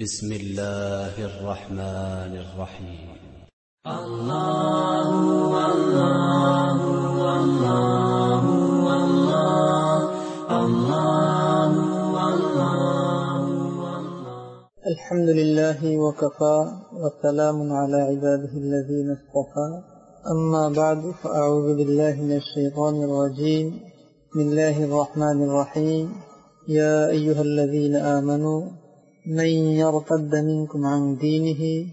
بسم الله الرحمن الرحيم الحمد لله وكفى وسلام على عباده الذين اصطفى أما بعد فأعوذ بالله من الشيطان الرجيم بسم الله الرحمن الرحيم يا أيها الذين آمنوا من يرتد منكم عن دينه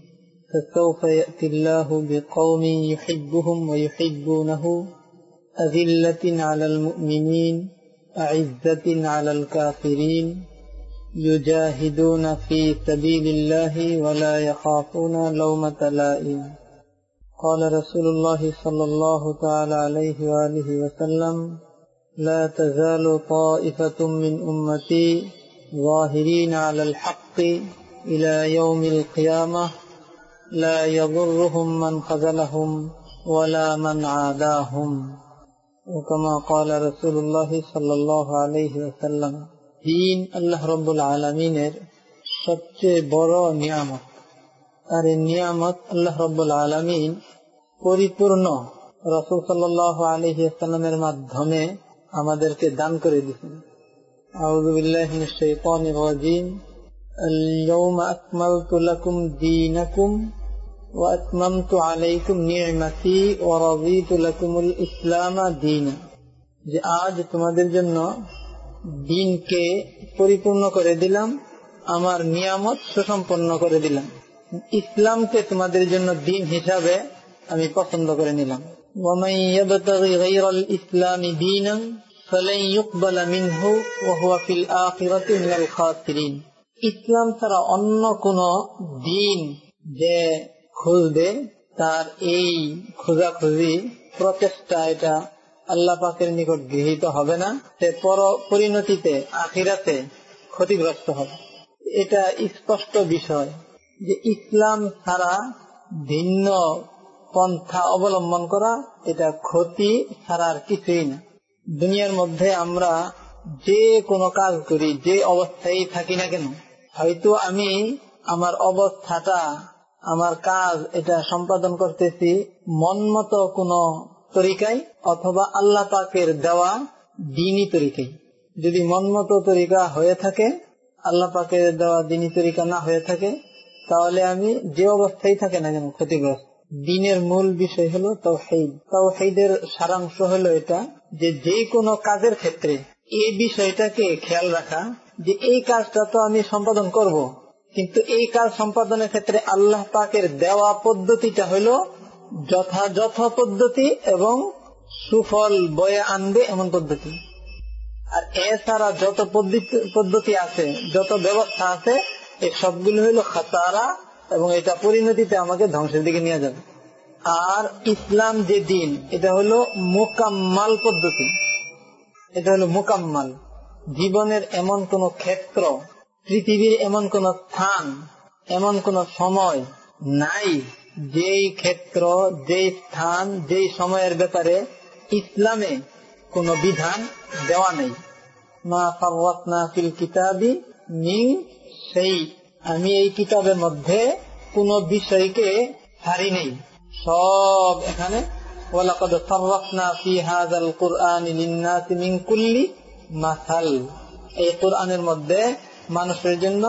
فسوف يأتي الله بقوم يحبهم ويحبونه. أذلة على المؤمنين أعزة على الكافرين. يجاهدون في سبيل الله ولا يخافون لومة لائم. قال رسول الله صلى الله تعالى عليه وآله وسلم لا تزال طائفة من أمتي ظاهرين على الحق إلى يوم القيامة لا يضرهم من خذلهم ولا من عاداهم وكما قال رسول الله صلى الله عليه وسلم দিন আল্লাহ রব্বুল আলমিনের সবচেয়ে বড় নিয়ামত আর এই নিয়ামত আল্লাহ রব্বুল আলমিন পরিপূর্ণ রসুল সাল্লাহ আলহিমের মাধ্যমে আমাদেরকে দান করে দিয়েছেন أعوذ بالله من الشيطان الرجيم اليوم أكملت لكم دينكم وأتممت عليكم نعمتي ورضيت لكم الإسلام دينا যে আজ তোমাদের জন্য দিনকে পরিপূর্ণ করে দিলাম আমার নিয়ামত সুসম্পন্ন করে দিলাম ইসলামকে তোমাদের জন্য দিন হিসাবে আমি পছন্দ করে নিলাম ইসলাম ইসলাম ছাড়া অন্য কোন দিন যে খুঁজবে, তার এই খোঁজাখুঁজি, প্রচেষ্টা এটা আল্লাহ নিকট গৃহীত হবে না, সে পর পরিণতিতে, আখিরাতে ক্ষতিগ্রস্ত হবে। এটা স্পষ্ট বিষয় যে ইসলাম ছাড়া ভিন্ন পন্থা অবলম্বন করা, এটা ক্ষতি ছাড়ার কিছুই না। দুনিয়ার মধ্যে আমরা যে কোনো কাজ করি, যে অবস্থায় থাকি না কেন, হয়তো আমি আমার অবস্থাটা, আমার কাজ, এটা সম্পাদন করতেছি মন মতো কোনো তরিকায় অথবা আল্লাহ পাকের দেওয়া দিনই তরিকায়। যদি মন মতো তরিকা হয়ে থাকে, আল্লাহ পাকের দেওয়া দিনই তরিকা না হয়ে থাকে, তাহলে আমি যে অবস্থায় থাকে না কেন ক্ষতিগ্রস্ত। দিনের মূল বিষয় হলো তাওহিদ তাওহিদের সারাংশ হলো এটা যে যে কোনো কাজের ক্ষেত্রে এই বিষয়টাকে খেয়াল রাখা যে এই কাজটা তো আমি সম্পাদন করব। কিন্তু এই কাজ সম্পাদনের ক্ষেত্রে আল্লাহ পাকের দেওয়া পদ্ধতিটা হলো যথাযথ পদ্ধতি এবং সুফল বয়ে আনবে এমন পদ্ধতি আর এছাড়া যত পদ্ধতি আছে, যত ব্যবস্থা আছে, এই সবগুলো হইল খাতারা এবং এটা পরিণতিতে আমাকে ধ্বংসের দিকে নিয়ে যাবে আর ইসলাম যে দিন, এটা হলো মোকাম্মাল পদ্ধতি। এটা হলো মোকাম্মাল। জীবনের এমন কোন ক্ষেত্র, পৃথিবীর এমন কোন স্থান, এমন কোন সময় নাই যেই ক্ষেত্র, যেই স্থান, যেই সময়ের ব্যাপারে ইসলামে কোন বিধান দেওয়া নেই। মা ফিল কিতাবি মিং সেই আমি এই কিতাবের মধ্যে কোন বিষয়কে ছাড়ি নেই। সব এখানে মিন মানুষের জন্য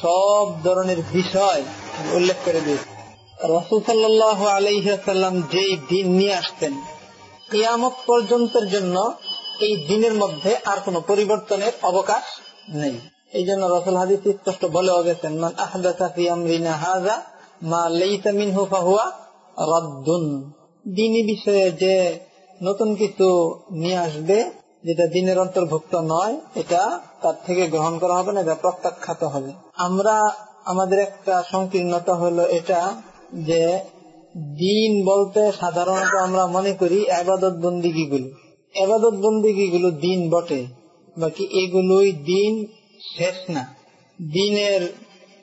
সব ধরনের বিষয় উল্লেখ করে দিয়েছে। রসুল সাল্লাহ আলাইসাল্লাম যেই দিন নিয়ে আসতেন, কিয়ামত পর্যন্তের জন্য এই দিনের মধ্যে আর কোন পরিবর্তনের অবকাশ নেই। এই জন্য রসুল হাদিস স্পষ্ট বলেও গেছেন, মান আহদাসি মা লেইসা মিনহু ফাহুয়া রদ্দুন। দিনী বিষয়ে যে নতুন কিছু নিয়ে আসবে, যেটা দিনের অন্তর্ভুক্ত নয়, এটা তার থেকে গ্রহণ করা হবে না, এটা প্রত্যাখ্যাত হবে। আমরা, আমাদের একটা সংকীর্ণতা হলো এটা যে দিন বলতে সাধারণত আমরা মনে করি আবাদত বন্দিগি গুলো আবাদত বন্দিগি গুলো দিন বটে, বাকি এগুলোই দিন শেষ না। দিনের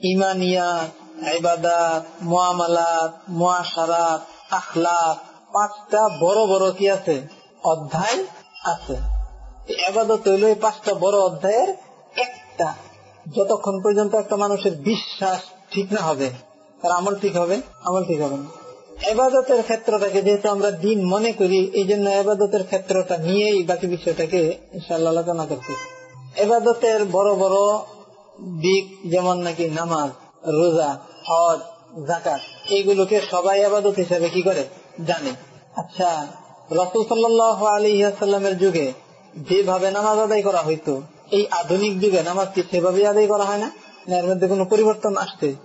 ইমানিয়া আইবাদাত মোয়ামালাত মোয়াশারাত আখলাক, পাঁচটা বড় বড় কি আছে? অধ্যায় আছে। আবাদত হইল এই পাঁচটা বড় অধ্যায়ের একটা। যতক্ষণ পর্যন্ত একটা মানুষের বিশ্বাস ঠিক না হবে, তার আমল ঠিক হবে, আমল ঠিক হবে না। এবাদতের ক্ষেত্রটাকে যেহেতু আমরা দিন মনে করি এই জন্য এবাদতের ক্ষেত্রটা নিয়েই বাকি বিষয়টাকে আলোচনা করতে এবাদতের বড় বড় দিক যেমন নাকি নামাজ, রোজা হজ জাকাত এইগুলোকে সবাই আবাদত হিসাবে কি করে? জানে। আচ্ছা রসুল সাল্লাহ আলিহাসাল্লামের যুগে যেভাবে নামাজ আদায় করা হইতো, এই আধুনিক যুগে নামাজ কি সেভাবে আদায় করা হয় না? এর মধ্যে কোনো পরিবর্তন আসছে?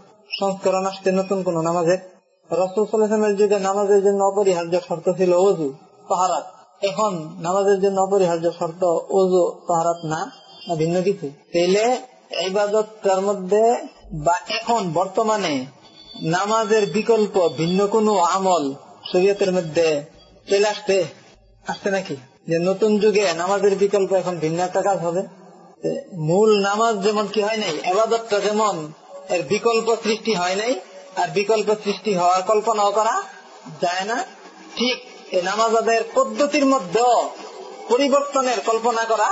সংস্করণ আসছে নতুন কোন নামাজের? রসুল সাল্লামের যুগে নামাজের জন্য অপরিহার্য শর্ত ছিল অজু পাহারাত এখন নামাজের জন্য অপরিহার্য শর্ত অজু পাহারাত না না ভিন্ন কিছু। তাইলে ইবাদতটার মধ্যে বা এখন বর্তমানে নামাজের বিকল্প ভিন্ন কোনো আমল শরীয়তের মধ্যে চলে আসতে, আসছে নাকি? যে নতুন যুগে নামাজের বিকল্প এখন ভিন্ন একটা কাজ হবে। মূল নামাজ যেমন কি হয় নাই আবাদতটা যেমন এর বিকল্প সৃষ্টি হয় নাই, আর বিকল্প সৃষ্টি হওয়ার কল্পনাও করা যায় না। ঠিক এই নামাজ আদায়ের পদ্ধতির মধ্যে পরিবর্তনের কল্পনা করা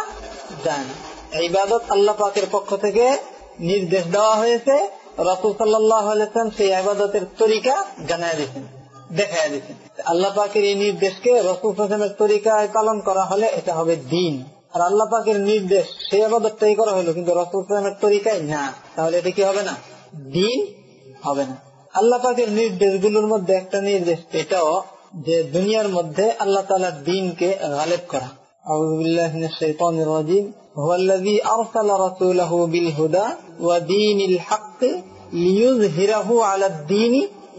যায় না। এই বাদত আল্লাহ পাকের পক্ষ থেকে নির্দেশ দেওয়া হয়েছে। রসুল সাল্লাহ সেই আবাদতের তরিকা জানাই দিয়েছেন দেখাই দিয়েছেন। আল্লাহ পাকের এই নির্দেশকে রসুল হাসেনের তরিকায় পালন করা হলে এটা হবে দিন। আর আল্লাহ পাকের নির্দেশ সেই আবাদতটাই করা হলো, কিন্তু রসুল হোসেনের তরিকায় না। তাহলে এটা কি হবে না? দিন হবে না। আল্লাহ পাকের নির্দেশগুলোর মধ্যে একটা নির্দেশ, এটাও যে দুনিয়ার মধ্যে আল্লাহ তালার দিনকে গালেব করা। هو الذي أرسل رسوله بالهدى ودين الحق ليظهره على الدين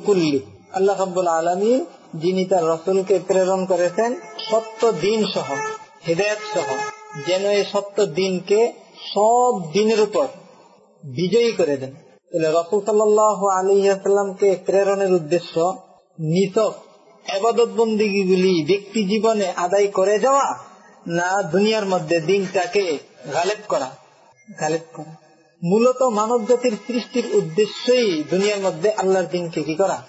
كله আল্লাহ রাব্বুল আলমী যিনি তার রসুলকে প্রেরণ করেছেন সত্য দিন সহ হৃদয়ত সহ যেন এই সত্য দিনকে সব দিনের উপর বিজয়ী করে দেন তাহলে রসুল সাল্লাহ আলিহাকে প্রেরণের উদ্দেশ্য নিতক আবাদত বন্দিগুলি ব্যক্তি জীবনে আদায় করে যাওয়া না দুনিয়ার মধ্যে দিনটাকে গালেব করা। গালেব করা। মূলত মানব জাতির সৃষ্টির উদ্দেশ্যই দুনিয়ার মধ্যে আল্লাহর দিনকে কি করা?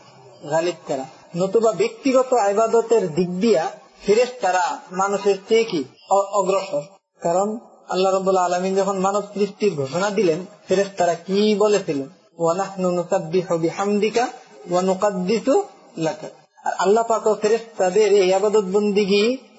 গালিব করা। নতুবা ব্যক্তিগত আবাদতের দিক দিয়া ফিরেস তারা মানুষের চেয়ে কি অগ্রসর? কারণ আল্লাহ রবাহ আলমিন যখন মানব সৃষ্টির ঘোষণা দিলেন ফেরেস তারা কি বলেছিল? আল্লাহ পাক ফেরেস তাদের এই আবাদত বন্দিগি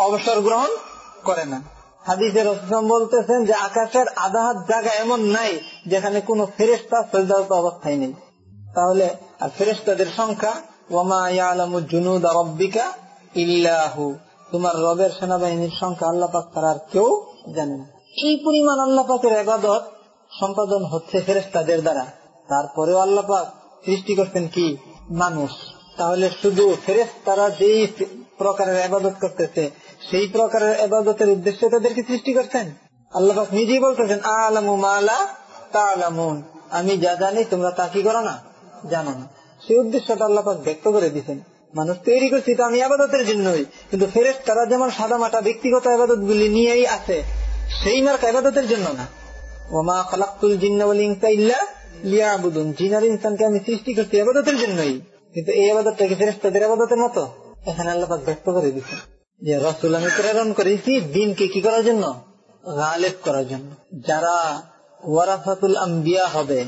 অবসর গ্রহণ করে না। হাদিসের বলতেছেন যে, আকাশের আধা জায়গা এমন নাই যেখানে কোন ফেরেস্তা সৈদারত অবস্থায় নেই। তাহলে, আর ফেরেস্তাদের সংখ্যা ওমা ইয়ালামু রব্বিকা ইল্লাহু তোমার রবের সেনাবাহিনীর সংখ্যা আল্লাহ তার আর কেউ জানে না। এই পরিমাণ আল্লাহ পাকের আবাদত সম্পাদন হচ্ছে ফেরেস্তাদের দ্বারা। তারপরেও আল্লাহ পাক সৃষ্টি করছেন কি? মানুষ। তাহলে শুধু ফেরেস তারা যেই প্রকারের আবাদত করতেছে সেই প্রকারের আবাদতের উদ্দেশ্যে তাদেরকে সৃষ্টি করছেন। আল্লাহ নিজেই বলতেছেন, আলামু মালা তা আলামুন আমি যা জানি, তোমরা তা কি করো না? জানো না। সেই উদ্দেশ্যটা আল্লাহ ব্যক্ত করে দিচ্ছেন মানুষ তৈরি করছি তো আমি আবাদতের জন্যই। কিন্তু ফেরেস তারা যেমন সাদা মাটা ব্যক্তিগত আবাদত গুলি নিয়েই আছে, সেই মার্ক আবাদতের জন্য না। ওমা খালাকুল জিন্না ইল্লা লিয়া আবুদুন জিনার ইনসানকে আমি সৃষ্টি করছি আবাদতের জন্যই। কিন্তু এই আবাদতটাকে ফেরেস্তাদের আবাদতের মতো? এখানে আল্লাহ ব্যক্ত করে দিচ্ছে যে রসুল আমি প্রেরণ করেছি দিনকে কি করার জন্য? গালেব করার জন্য। যারা ওয়ারাফাতুল আম্বিয়া হবে,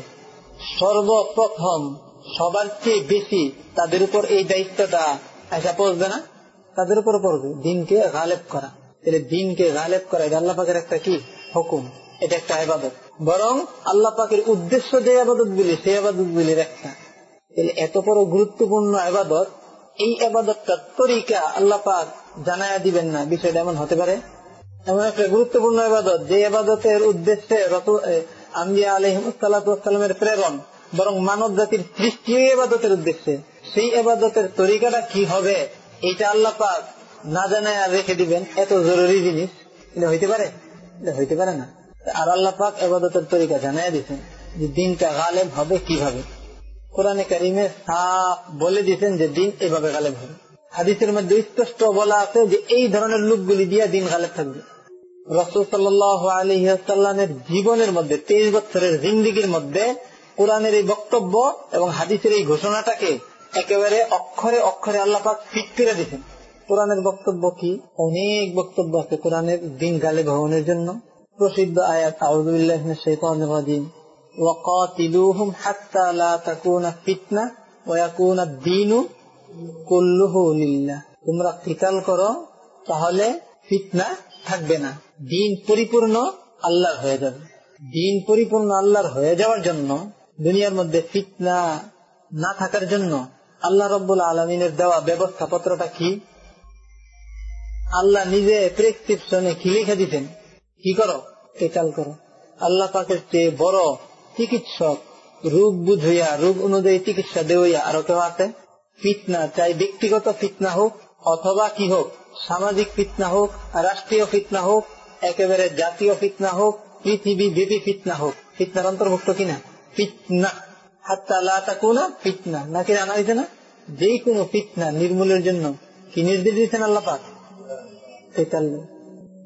সর্বপ্রথম সবার চেয়ে বেশি তাদের উপর এই দায়িত্বটা আসা পড়বে না? তাদের উপর পড়বে। দিনকে গালেব করা। তাহলে দিনকে গালেব করা, এটা আল্লাহ একটা কি? হুকুম। এটা একটা আবাদত বরং আল্লাহ পাকের উদ্দেশ্য যে আবাদত গুলি সেই আবাদত গুলির একটা এত বড় গুরুত্বপূর্ণ আবাদত এই আবাদতটার তরিকা আল্লাহ পাক জানায়া দিবেন না। বিষয়টা এমন হতে পারে। এমন একটা গুরুত্বপূর্ণ আবাদত যে আবাদতের উদ্দেশ্যে আম্বিয়া আলহিমের প্রেরণ, বরং মানব জাতির সৃষ্টি আবাদতের উদ্দেশ্যে, সেই আবাদতের তরিকাটা কি হবে, এইটা আল্লাহ পাক না জানায় আর রেখে দিবেন। এত জরুরি জিনিস। এটা হইতে পারে? এটা হইতে পারে না। আর আল্লাহ পাক এবাদতের তরিকা জানাই দিচ্ছেন যে দিনটা গালেব হবে কীভাবে। কোরআনে কারিমে সাফ বলে দিয়েছেন যে দিন এভাবে গালেব হবে। হাদিসের মধ্যে স্পষ্ট বলা আছে যে এই ধরনের লোকগুলি দিয়ে দিন গালেব থাকবে রসুল সাল্লাহ আলহিহাসাল্লামের জীবনের মধ্যে তেইশ বছরের জিন্দিগির মধ্যে কোরআনের এই বক্তব্য এবং হাদিসের এই ঘোষণাটাকে একেবারে অক্ষরে অক্ষরে আল্লাপাক ফিট করে দিচ্ছেন কোরআনের বক্তব্য কি অনেক বক্তব্য আছে কোরআনের দিন গালে ভবনের জন্য প্রসিদ্ধ আয়াত আউদুল্লাহ দিন وقاتلوهم حتى لا تكون فتنة ويكون الدين তোমরা কিতাল করো, তাহলে ফিতনা থাকবে না। দিন পরিপূর্ণ আল্লাহর হয়ে যাবে। দিন পরিপূর্ণ আল্লাহর হয়ে যাওয়ার জন্য, দুনিয়ার মধ্যে ফিতনা না থাকার জন্য আল্লাহ রব্বুল আলমিনের দেওয়া ব্যবস্থাপত্রটা কি? আল্লাহ নিজে প্রেসক্রিপশনে কি লিখে দিতেন? কি করো? কেচাল করো। আল্লাহ পাকের চেয়ে বড় চিকিৎসক রোগ বুঝইয়া রোগ অনুযায়ী চিকিৎসা দেওয়া আরও কেউ আছে? ফিতনা, চাই ব্যক্তিগত ফিতনা হোক অথবা কি হোক, সামাজিক ফিতনা হোক, রাষ্ট্রীয় ফিতনা হোক, একেবারে জাতীয় ফিতনা হোক পৃথিবী ব্যাপী ফিতনা হোক। ফিতনার অন্তর্ভুক্ত কিনা? ফিতনা। যে কোনো ফিতনা। নির্মূলের জন্য। কি নির্দেশ দিয়েছেন আল্লাহ পাক?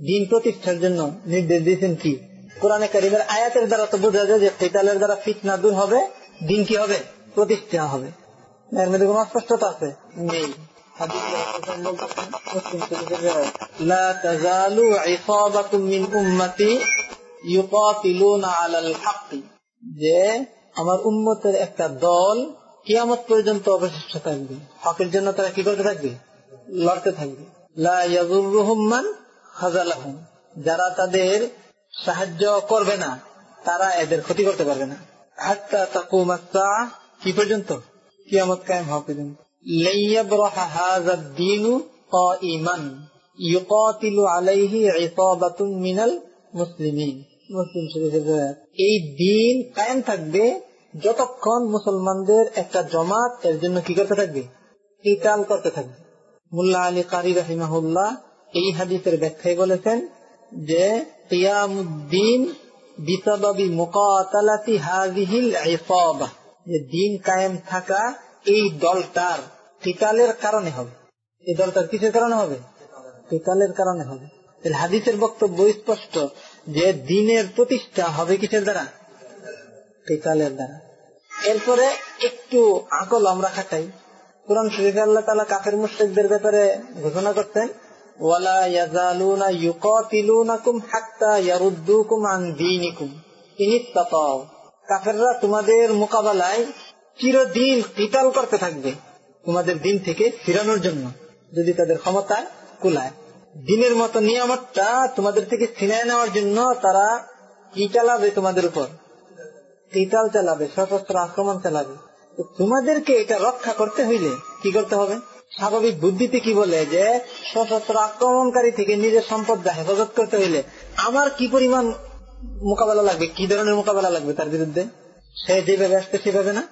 দিন প্রতিষ্ঠার জন্য নির্দেশ দিয়েছেন কি? কোরআনে কারিমের আয়াতের দ্বারা তো বোঝা যায় যে কেতালের দ্বারা ফিতনা দূর হবে, দিন কি হবে? প্রতিষ্ঠা হবে। এর মধ্যে কোন অস্পষ্টতা আছে? নেই। যে আমার উম্মতের একটা দল কিয়ামত পর্যন্ত অবশিষ্ট থাকবে। হকের জন্য তারা কি করতে থাকবে? লড়তে থাকবে। যারা তাদের সাহায্য করবে না তারা এদের ক্ষতি করতে পারবে না। কি পর্যন্ত? কিয়ামত কায়েম হওয়া পর্যন্ত এই দিন কায়েম থাকবে যতক্ষণ মুসলমানদের একটা জমাত এর জন্য কি করতে থাকবে? কিতাল করতে থাকবে। মুল্লা আলী কারি রাহিমাহুল্লাহ এই হাদিসের ব্যাখ্যায় বলেছেন যে কিয়ামুদ্দিন বিসাবাবি মুকাতালাতি হাজিহিল যে দিন কায়েম থাকা এই দলটার কিতালের কারণে হবে। এই দলটার কিসের কারণে হবে? কিতালের কারণে হবে। হাদিসের বক্তব্য স্পষ্ট যে দিনের প্রতিষ্ঠা হবে কিসের দ্বারা? কিতালের দ্বারা। এরপরে একটু আকল আমরা খাটাই। কোরআন শরীফ আল্লাহ তালা কাফের মুশ্রিকদের ব্যাপারে ঘোষণা করতেন কাফেররা তোমাদের মোকাবেলায় চিরদিন কিতাল করতে থাকবে তোমাদের দিন থেকে ফিরানোর জন্য, যদি তাদের ক্ষমতায় কুলায়। দিনের মতো নিয়ামতটা তোমাদের থেকে ছিনায় নেওয়ার জন্য তারা কি চালাবে তোমাদের উপর। কিতাল চালাবে, সশস্ত্র আক্রমণ চালাবে। তোমাদেরকে এটা রক্ষা করতে হইলে কি করতে হবে? স্বাভাবিক বুদ্ধিতে কি বলে যে, সশস্ত্র আক্রমণকারী থেকে নিজের সম্পদ হেফাজত করতে হইলে আমার কি পরিমাণ মোকাবেলা লাগবে? কি ধরনের মোকাবেলা লাগবে তার বিরুদ্ধে? সে যেভাবে আসতে সেভাবে না?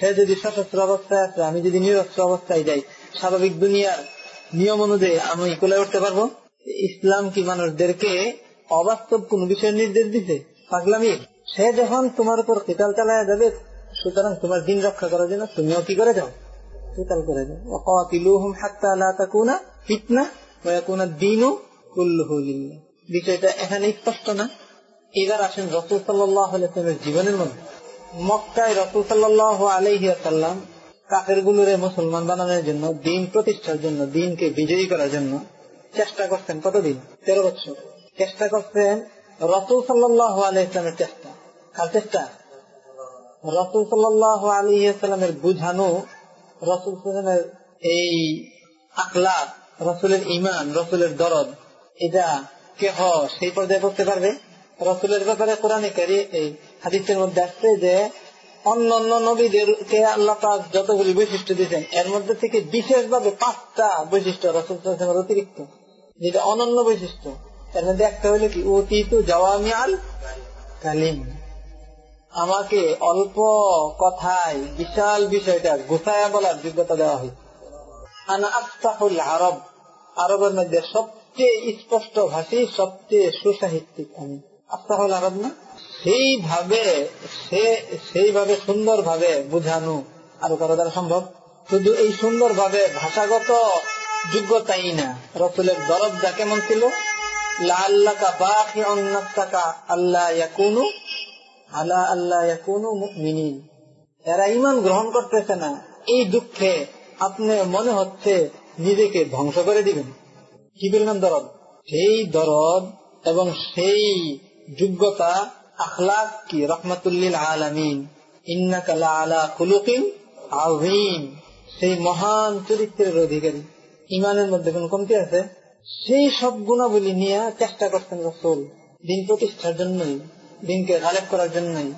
সে যদি সশস্ত্র অবস্থায় আসে, আমি যদি নিরস্ত্র অবস্থায় যাই, স্বাভাবিক দুনিয়ার নিয়ম অনুযায়ী আমি কোলে উঠতে পারব? ইসলাম কি মানুষদেরকে অবাস্তব কোন বিষয়ের নির্দেশ দিছে? পাগলামি? সে যখন তোমার উপর কেতাল চালায় যাবে, সুতরাং তোমার দিন রক্ষা করার জন্য তুমিও কি করে যাও? কেতাল করে যাও। হাত্তা তাকুনা ফিতনা, ওয়া লিল্লাহ। বিষয়টা এখানে স্পষ্ট না। এবার আসেন রসুল আলাইহির জীবনের মধ্যে। মক্কায় রসুল সাল্লাহ গুলোরে মুসলমান বানানোর জন্য, দিন প্রতিষ্ঠার জন্য, দিনকে বিজয়ী করার জন্য চেষ্টা করছেন কতদিন? তেরো বছর। চেষ্টা করছেন রসুল সাল্লাহ আলহিসের চেষ্টা। কার চেষ্টা? রসুল সাল্লাহ আলহিসাল্লামের বুঝানো, রসুল সাল্লামের এই আকলা রসুলের ইমান রসুলের দরদ, এটা কেহ সেই পর্যায়ে করতে পারবে? রসুলের ব্যাপারে কোরআনে কারি এই হাদিসের মধ্যে আসছে যে অন্য অন্য নবীদেরকে আল্লাহ পাক যতগুলি বৈশিষ্ট্য দিয়েছেন, এর মধ্যে থেকে বিশেষভাবে পাঁচটা বৈশিষ্ট্য রসুল অতিরিক্ত। যেটা অনন্য বৈশিষ্ট্য। এর মধ্যে একটা হইল কি, অতীত জওয়ামিয়াল কালিম। আমাকে অল্প কথায় বিশাল বিষয়টা গুছায়া বলার যোগ্যতা দেওয়া হয়েছে। আরব। আরবের মধ্যে সবচেয়ে স্পষ্ট ভাষী, সবচেয়ে সুসাহিত্যিক আমি। আফতাহুল আরব না সেইভাবে সে, সেইভাবে সুন্দরভাবে বুঝানো আরও কারও দ্বারা সম্ভব। শুধু এই সুন্দরভাবে ভাষাগত যোগ্যতাই না, রসুলের দরজা কেমন ছিল? মনে নিজেকে ধ্বংস করে দিবেন। কি পরিমাণ দরদ? সেই দরদ এবং সেই যোগ্যতা, আখলাক কি? রহমতুল্লিল আলমিন। সেই মহান চরিত্রের অধিকারী। ইমানের মধ্যে কোন কমতি আছে? সেই সব গুণাবলী নিয়ে চেষ্টা করতেন রসুল। দিন প্রতিষ্ঠার জন্যই, দিনকে করার জন্যই।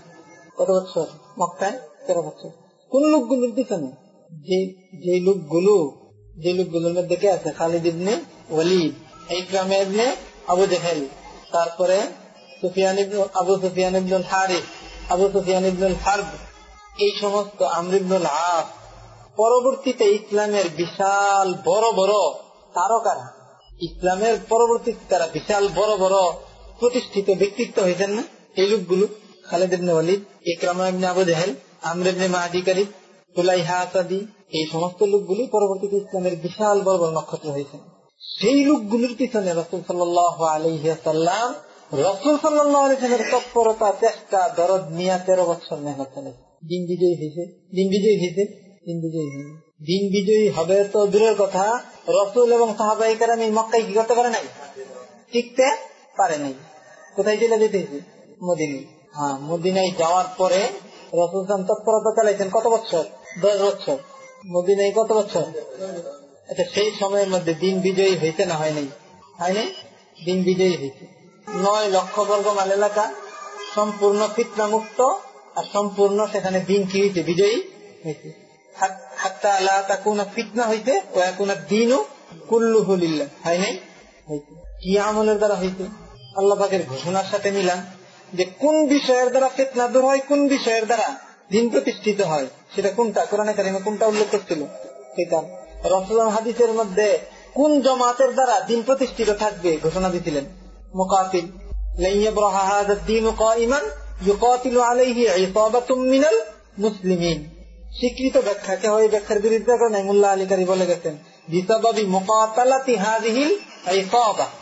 কত বছর? মক্কায় তেরো বছর। কোন লোকগুলোর পিছনে যে লোকগুলো, যে লোকগুলোর মধ্যে কে আছে? খালিদ ইবনে ওয়ালিদ এই গ্রামে আবু জেহেল। তারপরে পরবর্তীতে ইসলামের বিশাল বড় বড় তারকারা, ইসলামের পরবর্তীতে তারা বিশাল বড় বড় প্রতিষ্ঠিত ব্যক্তিত্ব হয়েছেন না? এই লোকগুলো, খালেদ ইবনে ওয়ালিদ, ইকরামা আবু জাহেল, আমর ইবনে মাহাদি কারিব তুলাইহা আসাদি, এই সমস্ত লোকগুলি পরবর্তীতে ইসলামের বিশাল বড় বড় নক্ষত্র হয়েছেন। সেই লোকগুলির পিছনে রসুল সাল্লাহ আলহিহাসাল্লাম রসুল সাল্লাহ আলহামের তৎপরতা চেষ্টা দরদ নিয়া তেরো বছর মেহনত দিন বিজয়ী হয়েছে, দিন বিজয়ী হয়েছে, দিন বিজয়ী হয়নি দিন বিজয়ী হবে তো দূরের কথা, রসুল এবং সাহাবাহিকের আমি মক্কায় কি করতে পারে নাই? টিকতে পারে নাই। কোথায় চলে যেতে হয়েছে? মদিনী হ্যাঁ মদিনায় যাওয়ার পরে রসুল তৎপরতা চালাইছেন কত বছর? দশ বছর। মদিনায় কত বছর? আচ্ছা সেই সময়ের মধ্যে দিন বিজয়ী হয়েছে না হয়নি? হয়নি? দিন বিজয়ী হয়েছে। নয় লক্ষ বর্গ মাল এলাকা সম্পূর্ণ ফিতনা মুক্ত আর সম্পূর্ণ সেখানে দিন কি হয়েছে বিজয়ী হয়েছে হাত্তা আল্লাহ তা কোন বিষয়ের দ্বারা দিন প্রতিষ্ঠিত হয়, সেটা কোনটা? কোনটা উল্লেখ সেটা। রসুলাম হাদিসের মধ্যে কোন জমাতের দ্বারা দিন প্রতিষ্ঠিত থাকবে ঘোষণা দিয়েছিলেন মোকাতিল মুসলিমিন স্বীকৃত ব্যাখ্যা কে হয় ব্যাখ্যার বিরুদ্ধে করে নাই মুল্লা আলিকারি বলে গেছেন, বিসাবাবি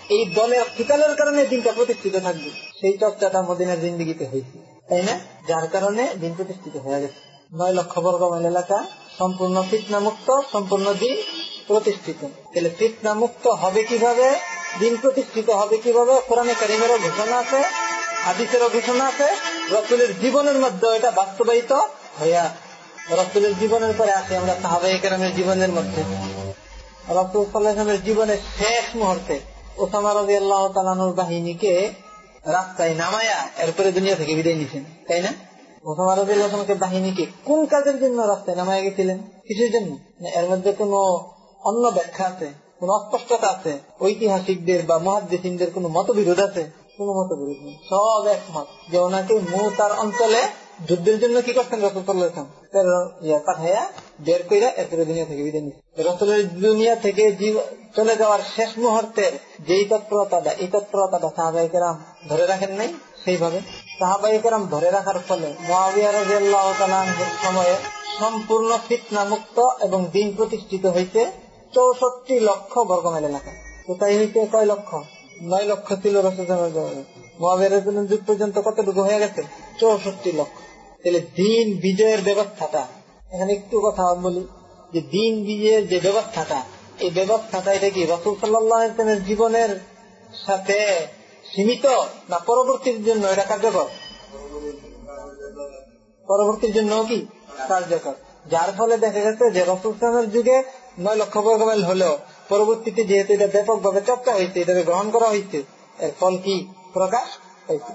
এই দলের কিতালের কারণে দিনটা প্রতিষ্ঠিত থাকবে। সেই চর্চাটা মদিনের জিন্দিগিতে হয়েছে। তাই না? যার কারণে দিন প্রতিষ্ঠিত হয়ে গেছে। নয় লক্ষ বর্গ মাইল এলাকা সম্পূর্ণ ফিতনা মুক্ত সম্পূর্ণ দিন প্রতিষ্ঠিত। তাহলে ফিতনা মুক্ত হবে কীভাবে? দিন প্রতিষ্ঠিত হবে কীভাবে? কোরআনে কারিমেরও ঘোষণা আছে, হাদিসেরও ঘোষণা আছে। রসুলের জীবনের মধ্যে এটা বাস্তবায়িত হইয়া রসুলের জীবনের পরে আসে আমরা সাহাবাহিক জীবনের মধ্যে। রসুল সাল্লাহামের জীবনের শেষ মুহূর্তে ওসামা রবি আল্লাহ তালানুর বাহিনীকে রাস্তায় নামায়া এরপরে দুনিয়া থেকে বিদায় নিছেন তাই না? ওসামা রবি আল্লাহকে বাহিনীকে কোন কাজের জন্য রাস্তায় নামায়া গেছিলেন? কিসের জন্য? এর মধ্যে কোন অন্য ব্যাখ্যা আছে? কোন অস্পষ্টতা আছে? ঐতিহাসিকদের বা মহাদ্দেশিনদের কোন মতবিরোধ আছে? কোন মতবিরোধ নেই। সব একমত যে ওনাকে তার অঞ্চলে যুদ্ধের জন্য কি রসুল্লাহ পাঠাইয়া বের দুনিয়া থেকে বিদায় নিচ্ছে রসুলের দুনিয়া থেকে চলে যাওয়ার শেষ মুহূর্তের যেই তৎপরতাটা, এই তৎপরতাটা সাহাবাহিকেরাম ধরে রাখেন নাই? সেইভাবে। সাহাবাহিকেরাম ধরে রাখার ফলে সময়ে সম্পূর্ণ ফিতনা মুক্ত এবং দিন প্রতিষ্ঠিত হয়েছে চৌষট্টি লক্ষ বর্গমাইল এলাকা কোথায় হয়েছে কয় লক্ষ? নয় লক্ষ ছিল রসুল যুগ পর্যন্ত কতটুকু হয়ে গেছে? চৌষট্টি লক্ষ। তাহলে দিন বিজয়ের ব্যবস্থাটা, এখানে একটু কথা বলি, যে দিন বিজয়ের যে ব্যবস্থাটা, এই ব্যবস্থাটা এটা কি রসুল সাল্লামের জীবনের সাথে সীমিত না পরবর্তীর জন্য এটা কার্যকর? পরবর্তীর জন্য কি কার্যকর? যার ফলে দেখা গেছে যে রসুল যুগে নয় লক্ষ বর্গ মাইল হলেও পরবর্তীতে যেহেতু এটা ব্যাপকভাবে চর্চা হয়েছে এটাকে গ্রহণ করা হয়েছে এর ফল কি? প্রকাশ হয়েছে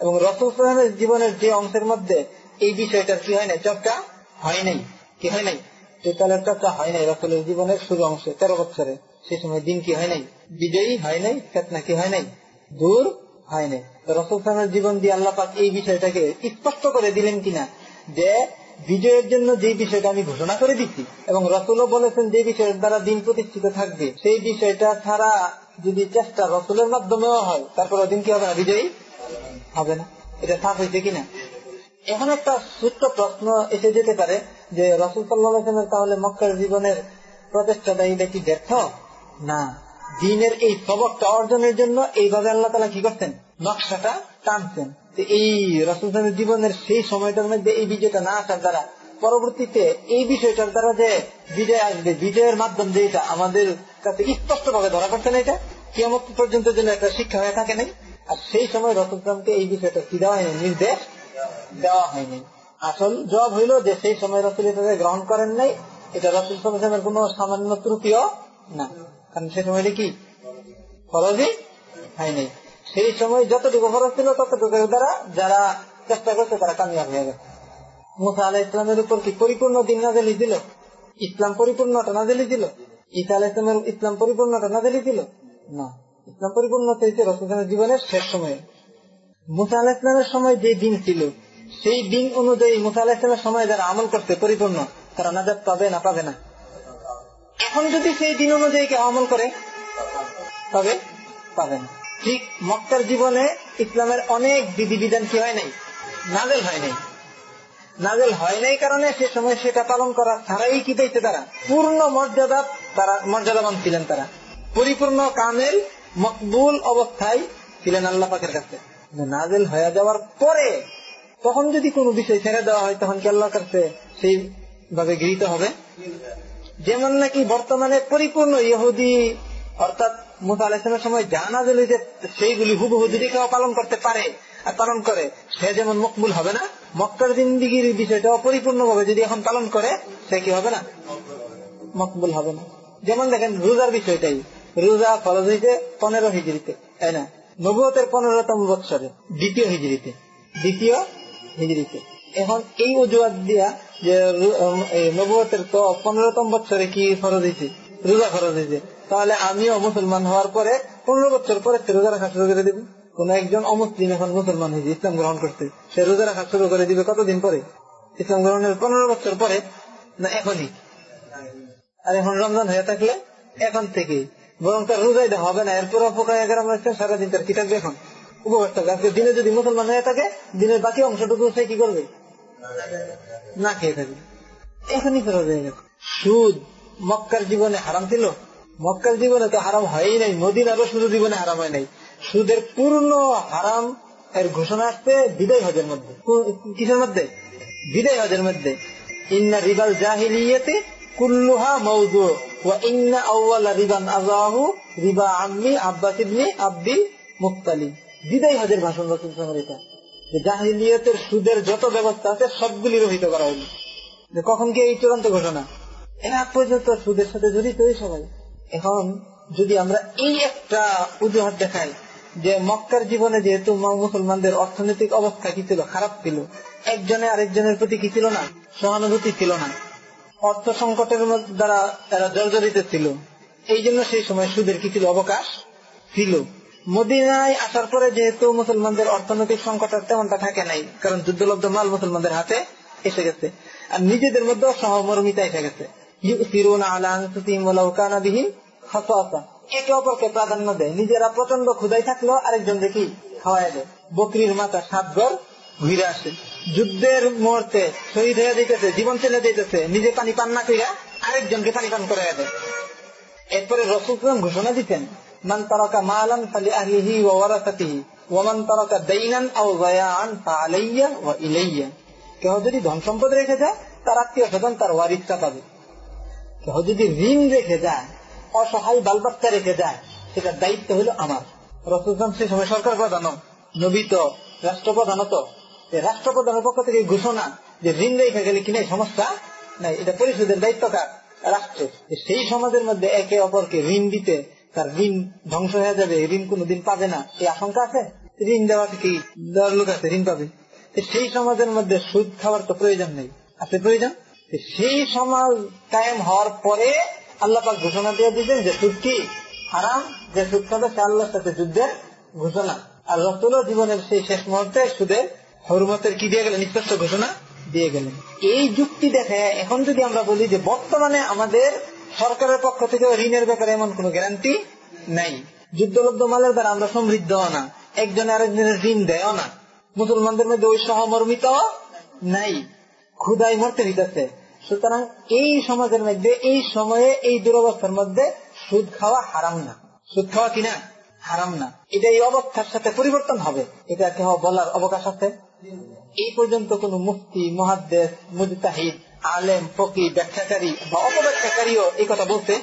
এবং রসুল জীবনের যে অংশের মধ্যে এই বিষয়টার কি হয় নাই? চর্চা হয় নাই। কি হয় নাই? তেতালের চর্চা হয় নাই রসুলের জীবনের শুরু অংশে, তেরো বছরে সে সময় দিন কি হয় নাই? বিজয়ী হয় নাই চেতনা কি হয় নাই? দূর হয় নাই। রসুল জীবন দিয়ে আল্লাহ পাক এই বিষয়টাকে স্পষ্ট করে দিলেন কিনা? যে বিজয়ের জন্য যে বিষয়টা আমি ঘোষণা করে দিচ্ছি, এবং রসুলও বলেছেন যে বিষয়ের দ্বারা দিন প্রতিষ্ঠিত থাকবে, সেই বিষয়টা ছাড়া যদি চেষ্টা রসুলের মাধ্যমেও হয় তারপর দিন কি হবে না? বিজয়ী? হবে না। এটা সাফ হয়েছে কিনা? এখন একটা ছোট্ট প্রশ্ন এসে যেতে পারে, যে রসুল সাল্লামের তাহলে মক্কার জীবনের প্রচেষ্টাটা এটা কি ব্যর্থ? না। দিনের এই সবকটা অর্জনের জন্য এইভাবে আল্লাহ তালা কি করতেন নকশাটা টানছেন। এই রসুল জীবনের সেই সময়টার মধ্যে এই বিজয়টা না আসার দ্বারা পরবর্তীতে এই বিষয়টার দ্বারা যে বিজয় আসবে, বিজয়ের মাধ্যম যে এটা আমাদের কাছে স্পষ্ট ভাবে ধরা করছে না এটা। কেমন পর্যন্ত যেন একটা শিক্ষা হয়ে থাকে নাই। আর সেই সময় রসুলকে এই বিষয়টা কি দেওয়া হয়নি? নির্দেশ দেওয়া হয়নি। আসল জব হইল যে সেই সময় রসুল এটাকে গ্রহণ করেন নাই। এটা রসুল সালামের কোন সামান্য ত্রুটিও না। কারণ সেই সময়টা কি? ফরজই হয়নি। সেই সময় যতটুকু ফরজ ছিল ততটুকু দ্বারা যারা চেষ্টা করছে তারা কামিয়াব হয়ে গেছে। মুসা আলাহ ইসলামের উপর কি পরিপূর্ণ দিন নাজেলি দিল ইসলাম পরিপূর্ণটা নাজেলি দিল ঈসা আলাহ ইসলামের ইসলাম পরিপূর্ণটা নাজেলি দিল না, ইসলাম পরিপূর্ণ হয়েছে রসুলের জীবনের শেষ সময়ে। মুসা আলাহ ইসলামের সময় যে দিন ছিল, সেই দিন অনুযায়ী মুসা আলাহ ইসলামের সময় যারা আমল করতে পরিপূর্ণ, তারা নাজাদ পাবে না পাবে না? এখন যদি সেই দিন অনুযায়ী কেউ আমল করে, তবে পাবে না। ঠিক মক্কার জীবনে ইসলামের অনেক বিধিবিধান কি হয় নাই? নাজেল হয় নাই। নাজেল হয় নাই কারণে সে সময় সেটা পালন করা ছাড়াই কি পেয়েছে তারা? পূর্ণ মর্যাদা তারা, মর্যাদাবান ছিলেন তারা। পরিপূর্ণ কামের মকবুল অবস্থায় ছিলেন আল্লাহ পাকের কাছে। নাজেল হয়ে যাওয়ার পরে তখন যদি কোনো বিষয় ছেড়ে দেওয়া হয়, তখন কি আল্লাহ কাছে সেই ভাবে গৃহীত হবে? যেমন নাকি বর্তমানে পরিপূর্ণ ইহুদি, অর্থাৎ মুসা আলাইসলামের সময় যা নাজেল হয়েছে সেইগুলি হুবহু যদি কেউ পালন করতে পারে আর পালন করে, সে যেমন মকবুল হবে না, মক্কার জিন্দিগির বিষয়টা অপরিপূর্ণ ভাবে যদি এখন পালন করে, সে কি হবে না? মকবুল হবে না। যেমন দেখেন, রোজার বিষয়টাই। রোজা ফরজ হয়েছে পনেরো হিজড়িতে, তাই না? নবুয়তের পনেরোতম বৎসরে, দ্বিতীয় হিজড়িতে দ্বিতীয় হিজড়িতে। এখন এই অজুহাত দিয়া যে নবুয়তের তো পনেরোতম বৎসরে কি ফরজ হয়েছে রোজা ফরজ হয়েছে তাহলে আমিও মুসলমান হওয়ার পরে পনেরো বছর পরে রোজা রাখা শুরু করে দেবো। কোন একজন অমুসলিম এখন মুসলমান হয়েছে, ইসলাম গ্রহণ করতে। সে রোজা রাখা শুরু করে দিবে কতদিন পরে? ইসলাম গ্রহণের পনেরো বছর পরে না এখনই? আর এখন রমজান হয়ে থাকলে এখন থেকে বরং তার রোজাই হবে না এরপর সারাদিন তার কি থাকবে এখন? উপবাস থাকবে আজকে দিনে যদি মুসলমান হয়ে থাকে, দিনের বাকি অংশটুকু সে কি করবে? না খেয়ে থাকবে। এখনই ফেরত সুদ মক্কার জীবনে হারাম ছিল? মক্কার জীবনে তো হারাম হয়ই নাই মদিনারও শুধু জীবনে হারাম হয় নাই। সুদের পূর্ণ হারাম এর ঘোষণা আসছে বিদায় হজের মধ্যে। কিসের মধ্যে? বিদায় হজের মধ্যে। ইন্না রিবাল জাহিলিয়েতে কুল্লুহা মৌজু ইন্না আউ্লা রিবান আজাহু রিবা আম্মি আব্বাস ইবনি আব্দিল মুক্তালি বিদায় হজের ভাষণ রচন এটা জাহিলিয়তের সুদের যত ব্যবস্থা আছে সবগুলি রহিত করা হইল কখন কি এই চূড়ান্ত ঘোষণা? এরা পর্যন্ত সুদের সাথে জড়িত সবাই। এখন যদি আমরা এই একটা অজুহাত দেখাই যে মক্কার জীবনে যেহেতু মুসলমানদের অর্থনৈতিক অবস্থা কি ছিল? খারাপ ছিল। একজনে আরেকজনের প্রতি কি ছিল না? সহানুভূতি ছিল না। অর্থ সংকটের দ্বারা তারা জর্জরিত ছিল। এই জন্য সেই সময় সুদের কি ছিল? অবকাশ ছিল। মদিনায় আসার পরে যেহেতু মুসলমানদের অর্থনৈতিক সংকট আর তেমনটা থাকে নাই, কারণ যুদ্ধলব্ধ মাল মুসলমানদের হাতে এসে গেছে। আর নিজেদের মধ্যে সহমর্মিতা এসে গেছে। একে অপরকে প্রাধান্য দেয়। নিজেরা প্রচণ্ড থাকলেও আরেকজন দেখি খাওয়াই দেয়। বকরির মাথা সাত ঘর আসে। যুদ্ধের মুহূর্তে শহীদ হয়ে দিতেছে জীবন চলে দিতেছে নিজে পানি পান না করিয়া আরেকজনকে পানি পান করে দেয়। এরপরে রসুল ঘোষণা দিতেন, মান তারকা মালান ফালি আহলিহি ওয়া ওয়ারাসাতিহি ওয়া মান তারকা দাইনান আও যায়ান ফাআলাইয়া ওয়া ইলাইয়া। কেউ যদি ধন সম্পদ রেখে যায়, তার আত্মীয় স্বজন তার ওয়ারিসটা পাবে। কেউ যদি ঋণ রেখে যায় অসহায় বালবাচ্চা রেখে যায় সেটার দায়িত্ব হলো আমার। রসুলাম সে সময় সরকার প্রধান, নবী তো রাষ্ট্রপ্রধান তো। রাষ্ট্রপ্রধানের পক্ষ থেকে ঘোষণা যে ঋণ রেখে গেলে কিনে সমস্যা নাই, এটা পরিশোধের দায়িত্ব কার রাষ্ট্রের সেই সমাজের মধ্যে একে অপরকে ঋণ দিতে তার ঋণ ধ্বংস হয়ে যাবে ঋণ কোনদিন পাবে না। এই আশঙ্কা আছে? ঋণ দেওয়া থেকে দেওয়ার লোক আছে? ঋণ পাবে। সেই সমাজের মধ্যে সুদ খাওয়ার তো প্রয়োজন নেই। আছে প্রয়োজন? সেই সমাজ কায়েম হওয়ার পরে আল্লাহ ঘোষণা দিয়ে দিতেন যে সুদ হারাম, যে সুদ খাবে সে আল্লাহর সাথে যুদ্ধের ঘোষণা। আর রসুল জীবনের সেই শেষ মুহূর্তে সুদের হরমতের কি দিয়ে গেলেন স্পষ্ট ঘোষণা দিয়ে গেলেন এই যুক্তি দেখে এখন যদি আমরা বলি যে বর্তমানে আমাদের সরকারের পক্ষ থেকে ঋণের ব্যাপারে এমন কোন গ্যারান্টি নাই। যুদ্ধলব্ধ মালের দ্বারা আমরা সমৃদ্ধ না। একজনে আরেকজনের ঋণ দেয় না। মুসলমানদের মধ্যে ওই সহমর্মিত নাই। ক্ষুদাই মরতে হইতেছে সুতরাং এই সমাজের মধ্যে, এই সময়ে এই দুরবস্থার মধ্যে সুদ খাওয়া হারাম না। সুদ খাওয়া কিনা হারাম না। এটা এই অবস্থার সাথে পরিবর্তন হবে। এটা কেহ বলার অবকাশ আছে? এই পর্যন্ত কোন মুফতি মহাদ্দেশ মুজতাহিদ, আলেম ফকি ব্যাখ্যাকারী বা অপব্যাখ্যাকারীও এই কথা বলতে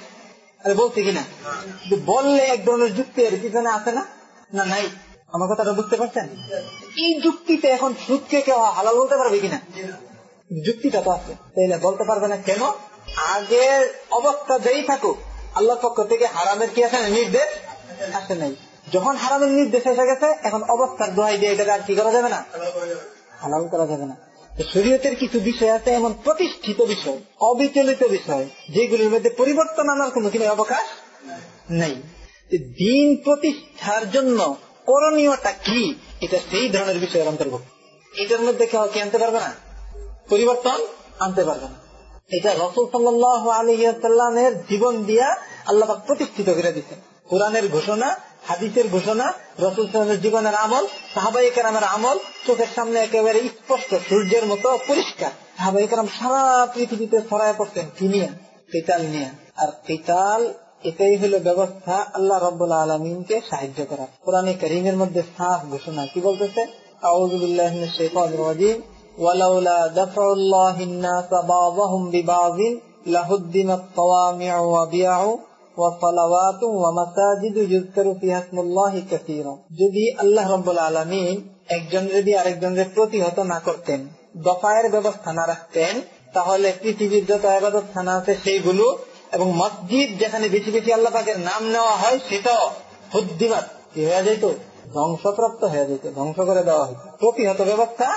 আরে বলছে কিনা বললে এক ধরনের যুক্তি এর পিছনে আছে না? না, নাই। আমার কথাটা বুঝতে পারছেন? এই যুক্তিতে এখন সুদকে কেউ হালাল বলতে পারবে কিনা যুক্তিটা তো আছে তাইলে বলতে পারবে না কেন? আগের অবস্থা যেই থাকুক আল্লাহ পক্ষ থেকে হারামের কি আছে নির্দেশ? আসে নাই। যখন হারামের নির্দেশ এসে গেছে, এখন অবস্থার দোহাই দিয়ে এটাকে আর কি করা যাবে না? হালাল করা যাবে না। শরীয়তের কিছু বিষয় আছে, এমন প্রতিষ্ঠিত বিষয়, অবিচলিত বিষয়, যেগুলির মধ্যে পরিবর্তন আনার কোন কিনা অবকাশ নেই। দিন প্রতিষ্ঠার জন্য করণীয়টা কি? এটা সেই ধরনের বিষয়ের অন্তর্ভুক্ত। এটার মধ্যে কেউ কি আনতে পারবে না? পরিবর্তন আনতে পারবে না এটা রসুল সাল্লাহ আলহিয়াল্লামের জীবন দিয়া আল্লাহ প্রতিষ্ঠিত করে দিচ্ছেন কোরআনের ঘোষণা, হাদিসের ঘোষণা, রসুল সাল্লামের জীবনের আমল সাহাবাই কেরামের আমল, চোখের সামনে একেবারে স্পষ্ট, সূর্যের মতো পরিষ্কার। সাহাবাই কেরাম সারা পৃথিবীতে ছড়ায় পড়তেন, কি নিয়ে? কেতাল নিয়ে। আর কেতাল এটাই হলো ব্যবস্থা আল্লাহ রব্বুল্লা আলমিনকে সাহায্য করা কোরআনে করিমের মধ্যে সাফ ঘোষণা কি বলতেছে? আউজুবিল্লাহ শেখ ولولا دفع الله الناس بعضهم ببعض لهدمت صوامع وبيع وصلوات ومساجد يذكر فيها اسم الله كثيرا যদি আল্লাহ রব্বুল আলমিন একজন যদি আরেকজনের প্রতিহত না করতেন দফায়ের ব্যবস্থা না রাখতেন তাহলে পৃথিবীর যত আবাদত থানা আছে সেইগুলো এবং মসজিদ যেখানে বেশি বেশি আল্লাহ পাকের নাম নেওয়া হয় সেটাও হুদ্দিমাত কি হয়ে যেত ধ্বংসপ্রাপ্ত হয়ে যেত ধ্বংস করে দেওয়া হইত প্রতিহত ব্যবস্থা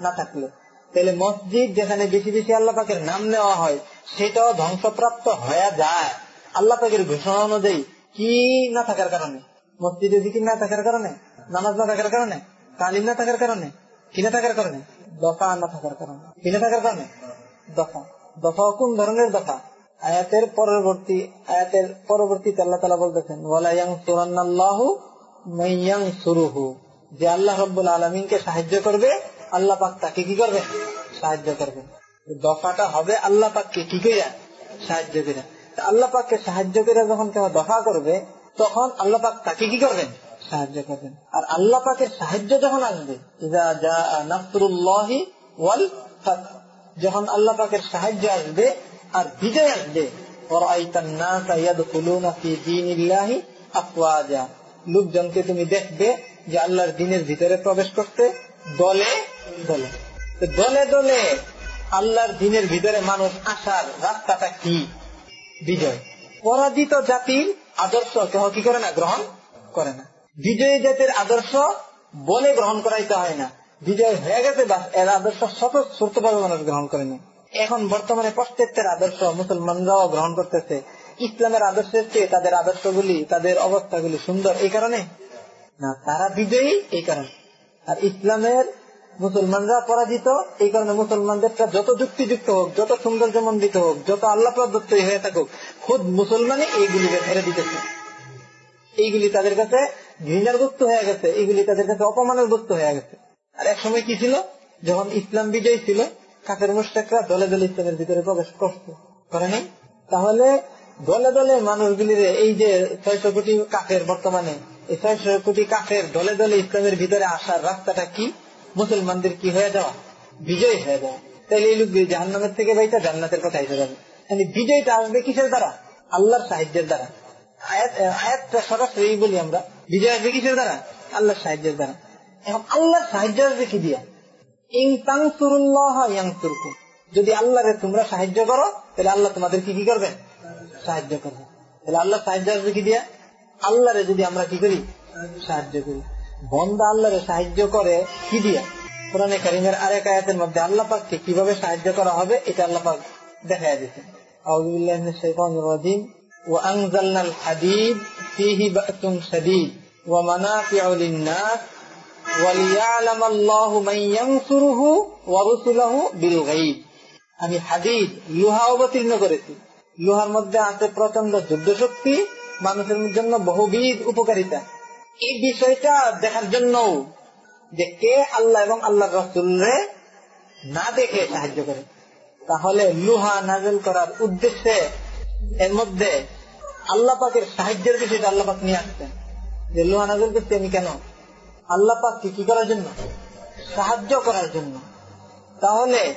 না থাকলে। তাহলে মসজিদ যেখানে বেশি বেশি আল্লাহ পাকের নাম নেওয়া হয়, সেটাও ধ্বংসপ্রাপ্ত হয়ে যায়। আল্লাহ পাকের ঘোষণা অনুযায়ী কি না থাকার কারণে? মসজিদে জিকির না থাকার কারণে? নামাজ না থাকার কারণে? তালিম না থাকার কারণে? কিনে থাকার কারণে? দফা না থাকার কারণে। কিনে থাকার কারণে? দফা। দফা কোন ধরনের দফা? আয়াতের পরবর্তী, আয়াতের পরবর্তীতে আল্লাহ তালা বলতেছেন ওয়ালাইয়াং সুরান্নাল্লাহু মাইয়াং সুরুহু যে আল্লাহ রব্বুল আলমিনকে সাহায্য করবে আল্লাহ পাক তাকে কি করবে? সাহায্য করবে। দফাটা হবে আল্লাহ পাককে কি করে সাহায্য করে আল্লাহ পাককে সাহায্য করে যখন কেউ দফা করবে, তখন আল্লাহ পাক তাকে কি করবেন? সাহায্য করবেন। আর আল্লাহ পাকের সাহায্য যখন আসবে যখন আল্লাহ পাকের সাহায্য আসবে আর বিজয় আসবে লোকজনকে তুমি দেখবে যে আল্লাহর দিনের ভিতরে প্রবেশ করতে দলে দলে। দলে দলে আল্লাহর দিনের ভিতরে মানুষ আসার রাস্তাটা কি? বিজয়। পরাজিত জাতির আদর্শ কেহ কি করে না? গ্রহণ করে না। বিজয়ী জাতির আদর্শ বলে গ্রহণ করাইতে হয় না। বিজয় হয়ে গেছে, বাসের আদর্শ স্বতঃস্ফূর্তভাবে মানুষ গ্রহণ করে না। এখন বর্তমানে প্রত্যেকের আদর্শ মুসলমানরাও গ্রহণ করতেছে। ইসলামের আদর্শের চেয়ে তাদের আদর্শগুলি, তাদের অবস্থাগুলি সুন্দর। এই কারণে? না, তারা বিজয়ী এই কারণে। আর ইসলামের মুসলমানরা পরাজিত, এই কারণে মুসলমানদেরটা যত যুক্তিযুক্ত হোক, যত সৌন্দর্যমন্ডিত হোক, যত আল্লাহ প্রদত্ত হয়ে থাকুক, খুদ মুসলমানই এইগুলিকে ছেড়ে দিতেছে। এইগুলি তাদের কাছে ঘৃণার গুপ্ত হয়ে গেছে, এইগুলি তাদের কাছে অপমানের গুপ্ত হয়ে গেছে। আর এক সময় কি ছিল? যখন ইসলাম বিজয়ী ছিল কাকের মুস্তাকরা দলে দলে ইসলামের ভিতরে প্রবেশ করছে করে নাই? তাহলে দলে দলে মানুষগুলির এই যে ছয়শো কোটি কাকের বর্তমানে, এই ছয়শো কোটি কাকের দলে দলে ইসলামের ভিতরে আসার রাস্তাটা কি? মুসলমানদের কি হয়ে যাওয়া? বিজয় হয়ে যাওয়া। তাহলে এই লোকগুলি জাহান্নামের থেকে বাইটা জান্নাতের কথা এসে যাবে। মানে বিজয়টা আসবে কিসের দ্বারা? আল্লাহর সাহায্যের দ্বারা। আয়াতটা সরাসরি বলি আমরা। বিজয় আসবে কিসের দ্বারা? আল্লাহর সাহায্যের দ্বারা। এখন আল্লাহর সাহায্য আসবে কি দিয়া? যদি আল্লাহরে তোমরা সাহায্য করো, তাহলে আল্লাহ তোমাদের কি কি করবেন? সাহায্য করবে তাহলে আল্লাহ সাহায্য আসবে কি দিয়া? আল্লাহরে যদি আমরা কি করি? সাহায্য করি। বন্দা আল্লাহরে সাহায্য করে কি দিয়া কোরআনে কারিমের আরেক আয়াতের মধ্যে আল্লাহ পাককে কিভাবে সাহায্য করা হবে এটা আল্লাহ পাক দেখা দিয়েছে وأنزلنا الحديد فيه بأس شديد ومنافع للناس وليعلم الله من ينصره ورسله بالغيب আমি হাদিদ লোহা অবতীর্ণ করেছি লোহার মধ্যে আছে প্রচন্ড যুদ্ধ শক্তি মানুষের জন্য বহুবিধ উপকারিতা এই বিষয়টা দেখার জন্য যে কে আল্লাহ এবং আল্লাহ রসুলরে না দেখে সাহায্য করে। তাহলে লুহা নাজল করার উদ্দেশ্যে এর মধ্যে আল্লাহ পাকের সাহায্যের বিষয়টা আল্লাহ পাক নিয়ে আসতেন যে লোহা নাজল করতে আমি কেন? আল্লাহ পাককে কি করার জন্য? সাহায্য করার জন্য। তাহলে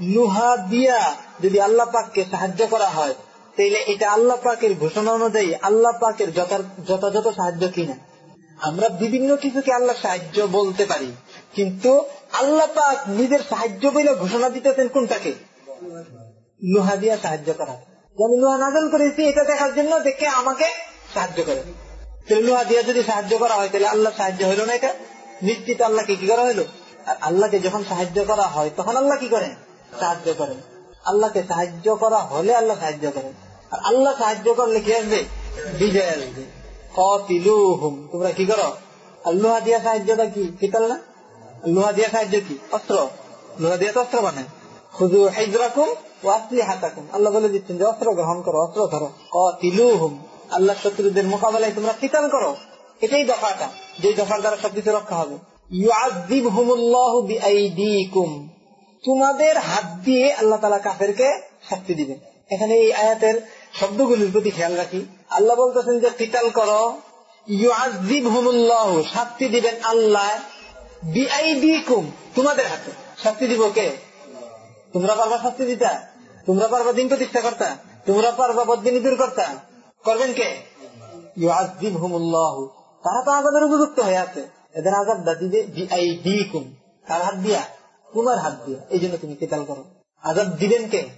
লুহা দিয়া যদি আল্লাহ পাককে সাহায্য করা হয় তাহলে এটা আল্লাহ পাকের ঘোষণা অনুযায়ী আল্লাহ পাকের যথাযথ সাহায্য কিনা? আমরা বিভিন্ন কিছুকে আল্লাহ সাহায্য বলতে পারি, কিন্তু আল্লাহ পাক নিজের সাহায্য বলে ঘোষণা দিতেছেন কোনটাকে? লোহা দিয়া সাহায্য করা। আমি লোহা নাজল করেছি, এটা দেখার জন্য দেখে আমাকে সাহায্য করে। লোহা দিয়া যদি সাহায্য করা হয়, তাহলে আল্লাহ সাহায্য হইল না এটা? নিশ্চিত আল্লাহকে কি করা হইল? আর আল্লাহকে যখন সাহায্য করা হয়, তখন আল্লাহ কি করেন? সাহায্য করেন। আল্লাহকে সাহায্য করা হলে আল্লাহ সাহায্য করেন। আর আল্লাহ সাহায্য করলে কি আসবে? বিজয় আসবে। তোমরা কি করো? আর লোহা দিয়া সাহায্যটা কি? কিতাল না? লোহা দিয়া সাহায্য কি? অস্ত্র। লোহা দিয়া তো অস্ত্র বানায়। খুদু হাইজরাকুম ও আসলি হাতাকুম আল্লাহ বলে দিচ্ছেন যে অস্ত্র গ্রহণ করো, অস্ত্র ধরো। কতিলুহুম। আল্লাহ শত্রুদের মোকাবেলায় তোমরা কিতাল করো। এটাই দফাটা। যে দফার দ্বারা সবকিছু রক্ষা হবে। তোমাদের হাত দিয়ে আল্লাহ তালা কাফেরকে শাস্তি দিবেন। এখানে এই আয়াতের শব্দগুলির প্রতি খেয়াল রাখি। আল্লাহ বলতেছেন যে, কিতাল করো। ইউআজিব হুমুল্লাহ শাস্তি দিবেন আল্লাহ তোমাদের হাতে। শাস্তি দিব কে? তোমরা পারবা শাস্তি দিতা? তোমরা পারবা দিন প্রতিষ্ঠা করতা? তোমরা পারবা বদিনী দূর করতা? করবেন কে? ইউআজিব হুমুল্লাহ তারা তো আজাদের উপযুক্ত হয়ে আছে। এদের আজাদ দিবে বিআইডিকুম কার হাত দিয়া? তোমার হাত দিয়া। এই জন্য তুমি কেতাল করো। আজাদ দিবেন কে?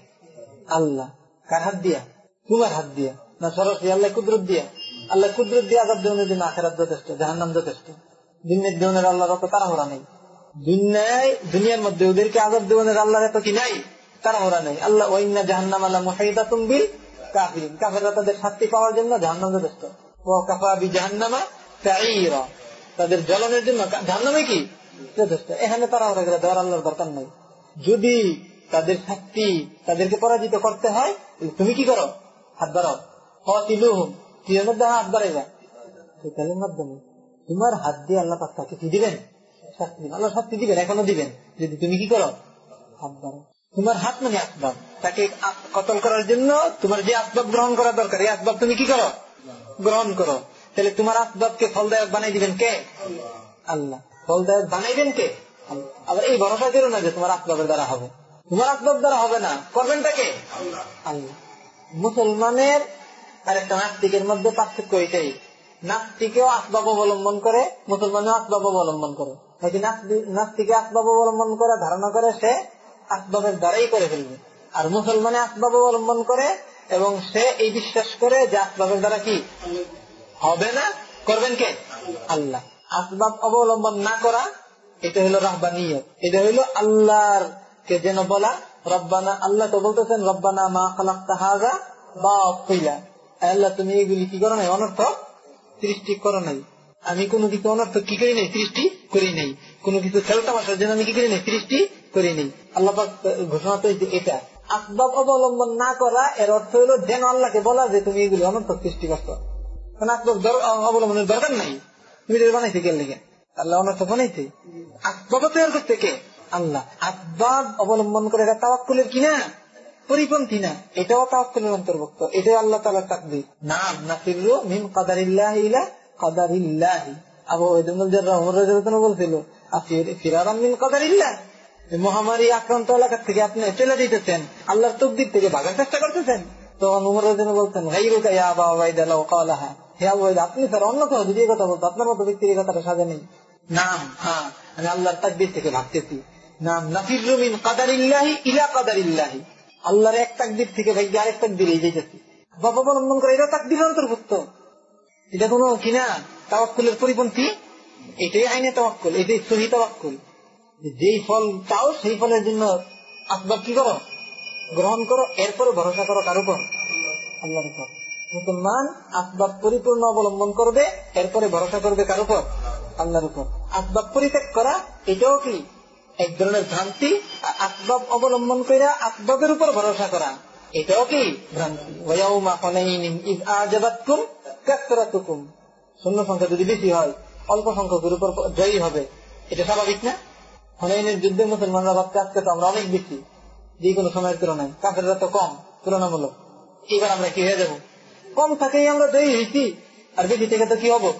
আল্লাহ। কার হাত দিয়া? তোমার হাত দিয়া। না আল্লাহ কুদরত দিয়া। আল্লাহ কুদরত দিয়ে আজাদ দেওয়ার জন্য আখেরাত যথেষ্ট, জাহান্নাম যথেষ্ট। দিনের দেওয়ানের আল্লাহর অত তাড়াহড়া নেই। দুনিয়ায়, দুনিয়ার মধ্যে ওদেরকে আজাদ দেওয়ানের আল্লাহর এত কি নাই? তাড়াহড়া নেই। আল্লাহ ওইনা জাহান্নাম আল্লাহ মুহাইদা তুমবিল তাদের শাস্তি পাওয়ার জন্য যথেষ্ট। ও কাফা জাহান্নামা তাইরা তাদের জ্বলনের জন্য জাহান্নামে কি? যথেষ্ট। এখানে তারা ওরা দেওয়ার আল্লাহর দরকার নাই। যদি তাদের শাস্তি তাদেরকে পরাজিত করতে হয়, তুমি কি করো? হাত হতিলুহুম তীরের মধ্যে হাত মাধ্যমে তোমার হাত দিয়ে আল্লাহ পাক তাকে কি দিবেন শাস্তি আল্লাহ শাস্তি দিবেন এখনও দিবেন যদি তুমি কি করো হাত তোমার হাত মানে আসবাব তাকে কতল করার জন্য তোমার যে আসবাব গ্রহণ করা দরকার এই আসবাব তুমি কি করো গ্রহণ করো তাহলে তোমার আসবাবকে ফলদায়ক বানাই দিবেন কে আল্লাহ ফলদায়ক বানাইবেন কে আবার এই ভরসা না যে তোমার আসবাবের দ্বারা হবে তোমার আসবাব দ্বারা হবে না করবেনটা কে আল্লাহ মুসলমানের আর একটা নাস্তিকের মধ্যে পার্থক্য এটাই। নাস্তিকেও আসবাব অবলম্বন করে, মুসলমানও আসবাব অবলম্বন করে। নাস্তিকে আসবাব অবলম্বন করে ধারণা করে সে আসবাবের দ্বারাই করে ফেলবে। আর মুসলমানে আসবাব অবলম্বন করে এবং সে এই বিশ্বাস করে যে আসবাবের দ্বারা কি? হবে না? করবেন কে? আল্লাহ। আসবাব অবলম্বন না করা, এটা হলো রাহবানিয়ত। এটা হইল আল্লাহর কে যেন বলা, রব্বানা আল্লাহ তো বলতেছেন, রব্বানা মা খালাক তাহাজা বা আল্লাহ তুমি এগুলি কি করো নাই? অনর্থক সৃষ্টি করো নাই। আমি কোনো কিছু অনর্থক কি করি নাই? সৃষ্টি করি নাই। কোনো কিছু খেলতামাশার জন্য আমি কি করি নাই? সৃষ্টি করি নাই। আল্লাহ ঘোষণা তো এটা। আসবাব অবলম্বন না করা, এর অর্থ হলো যেন আল্লাহকে বলা যে তুমি এগুলি অনর্থক সৃষ্টি করছ। কারণ আসবাব অবলম্বনের দরকার নাই। তুমি বানাইছে কে লেগে? আল্লাহ অনর্থ বানাইছে। আসবাব তৈরি করতে কে? আল্লাহ। আসবাব অবলম্বন করে এটা তাওয়াক্কুলের কিনা? পরিপন্থী না এটাও তাওয়াক্কুলের অন্তর্ভুক্ত। এটাও আল্লাহ তালা তাকবি নাম মিন কাদারিল্লাহ ইলা কাদারিল্লাহি। ওয়াইদুল বলছিল মহামারী আক্রান্ত থেকে আপনি দিতেছেন। আল্লাহর তকদির থেকে চেষ্টা করতেছেন। তখন উমর বলতেন আপনি স্যার অন্য কেউ যদি কথা বলতো, আপনার মতো ব্যক্তির কথাটা সাজে নেই। নাম হ্যাঁ আমি আল্লাহর তাকদির থেকে ভাবতেছি। নাম নাফির রুমিন কাদারিল্লাহি ইলা কাদারিল্লাহি। আল্লাহর এক তাকদির থেকে ভাই আরেক তাকদির এই যেতেছি বাবা অবলম্বন করে এটা তাকদির অন্তর্ভুক্ত। এটা কোনো কিনা তাওয়াক্কুলের পরিপন্থী? এটাই আইনে তাওয়াক্কুল, এটাই সহি তাওয়াক্কুল। যেই ফল চাও, সেই ফলের জন্য আসবাব কি করো? গ্রহণ করো এরপরে ভরসা করো কার উপর? আল্লাহর উপর। মুসলমান আসবাব পরিপূর্ণ অবলম্বন করবে, এরপরে ভরসা করবে কার উপর? আল্লাহর উপর। আসবাব পরিত্যাগ করা, এটাও কি এক ধরনের ভ্রান্তি আসবাব অবলম্বন করে আসবাবের উপর ভরসা করা। এটাও কি? ভ্রান্তি শূন্য সংখ্যা যদি বেশি হয়, অল্প সংখ্যকের উপর জয়ী হবে। এটা স্বাভাবিক না? হনাইনের যুদ্ধে মুসলমানরা ভাবতে আজকে তো আমরা অনেক বেশি, যে কোনো সময়ের তুলনায়। কাফেররা তো কম, তুলনামূলক। এবার আমরা কি হয়ে যাব? কম থাকেই আমরা জয়ী হয়েছি আর বেশি থেকে তো কি হব?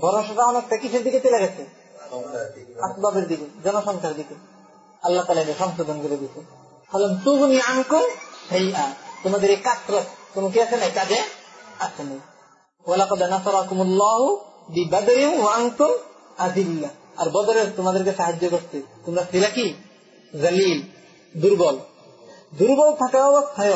ভরসাটা অনেকটা কিসের দিকে চলে গেছে? আসবাবের দিকে। জনসংখ্যার দিকে। আল্লাহ তালা এটা সংশোধন করে দিচ্ছে ফলে তুগুনি আঙ্ক সেই তোমাদের এই কাসরত কোনো কি আছে না কাজে আছে নেই। আর বদরের তোমাদেরকে সাহায্য করতে তোমরা ছিল কি? জালিল, দুর্বল। দুর্বল থাকা অবস্থায়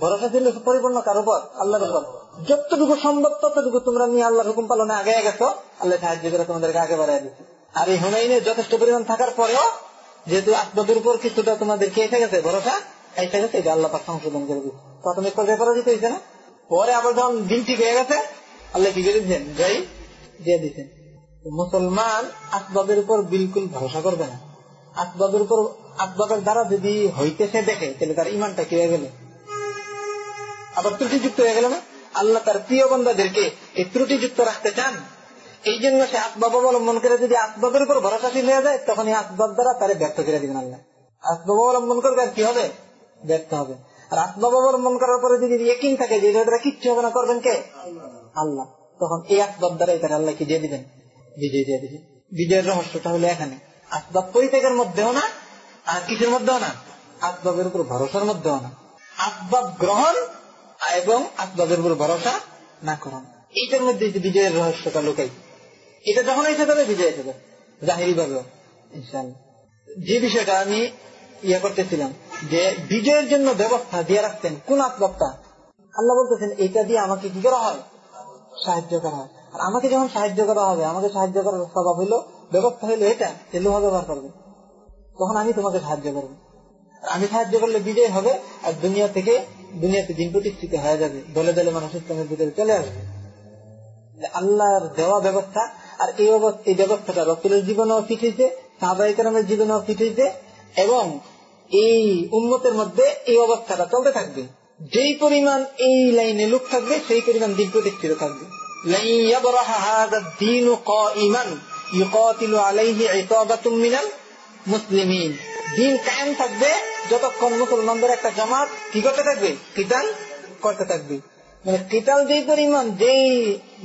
ভরসা ছিল পরিপূর্ণ কার উপর? আল্লাহর উপর। যতটুকু সম্ভব ততটুকু তোমরা নিয়ে আল্লাহর হুকুম পালনে আগে গেছো। আল্লাহ সাহায্য করে তোমাদেরকে আগে বাড়াই দিচ্ছে আর এই হুনাইনে যথেষ্ট পরিমাণ থাকার পরেও যেহেতু আসবাদের উপর কিছুটা তোমাদের কে এসে গেছে ভরসা এসে গেছে এটা আল্লাহ সংশোধন করে দিচ্ছে প্রাথমিক পর্যায়ে পরাজিত হয়েছে না? পরে আবার যখন দিন ঠিক হয়ে গেছে, আল্লাহ কি করে যাই, দিয়ে দিচ্ছেন মুসলমান আসবাবের উপর বিলকুল ভরসা করবে না। আসবাবের উপর আসবাবের দ্বারা যদি হইতেছে দেখে, তাহলে তার ইমানটা কি হয়ে গেল? আবার ত্রুটিযুক্ত হয়ে গেল না? আল্লাহ তার প্রিয় বন্ধাদেরকে এই ত্রুটিযুক্ত রাখতে চান। এই জন্য সে আসবাব অবলম্বন করে যদি আসবাবের উপর ভরসাশীল হয়ে যায় তখন এই আসবাব দ্বারা তারে ব্যর্থ করে দিবেন আল্লাহ। আসবাব অবলম্বন করবে কি হবে? ব্যর্থ হবে। আর আসবাব অবলম্বন করার পরে যদি ইয়কিন থাকে যে এটা কিচ্ছু হবে না, করবেন কে? আল্লাহ। তখন এই আসবাব দ্বারাই তারা আল্লাহকে দিয়ে দিবেন? বিজয় দিয়ে দিবেন। বিজয়ের রহস্যটা হলো এখানে। আসবাব পরিত্যাগের মধ্যেও না, আর কিছুর মধ্যেও না? আসবাবের উপর ভরসার মধ্যেও না। আসবাব গ্রহণ এবং আসবাবের উপর ভরসা না করা। এইটার মধ্যে বিজয়ের রহস্যটা লোকাই এটা যখন এসে যাবে বিজয় এসে জাহিরি ভাবে যে বিষয়টা আমি ইয়ে করতেছিলাম, যে বিজয়ের জন্য ব্যবস্থা দিয়ে রাখতেন কোন আসবাবটা আল্লাহ বলতেছেন এটা দিয়ে আমাকে কি করা হয়? সাহায্য করা হয়। আর আমাকে যখন সাহায্য করা হবে, আমাকে সাহায্য করার স্বভাব হইল, ব্যবস্থা হইল এটা, যে লোহা ব্যবহার করবে। তখন আমি তোমাকে সাহায্য করব। আমি সাহায্য করলে বিজয় হবে, আর দুনিয়া থেকে, দুনিয়াতে দিন প্রতিষ্ঠিত হয়ে যাবে। দলে দলে মানুষ ইসলামের ভিতরে চলে আসবে। আল্লাহর দেওয়া ব্যবস্থা আর এই এই ব্যবস্থাটা রসুলের জীবনেও ফিট হয়েছে সাহবাহিকের জীবনেও ফিট এবং এই উন্মতের মধ্যে এই অবস্থাটা চলতে থাকবে। যেই পরিমাণ এই লাইনে লোক থাকবে, সেই পরিমাণ দিন প্রতিষ্ঠিত থাকবে। মুসলিমিন। দিন থাকবে, যতক্ষণ মুসলমানদের একটা জামাত কি করতে থাকবে কিতাল করতে থাকবে। মানে কিতাল যেই পরিমাণ যেই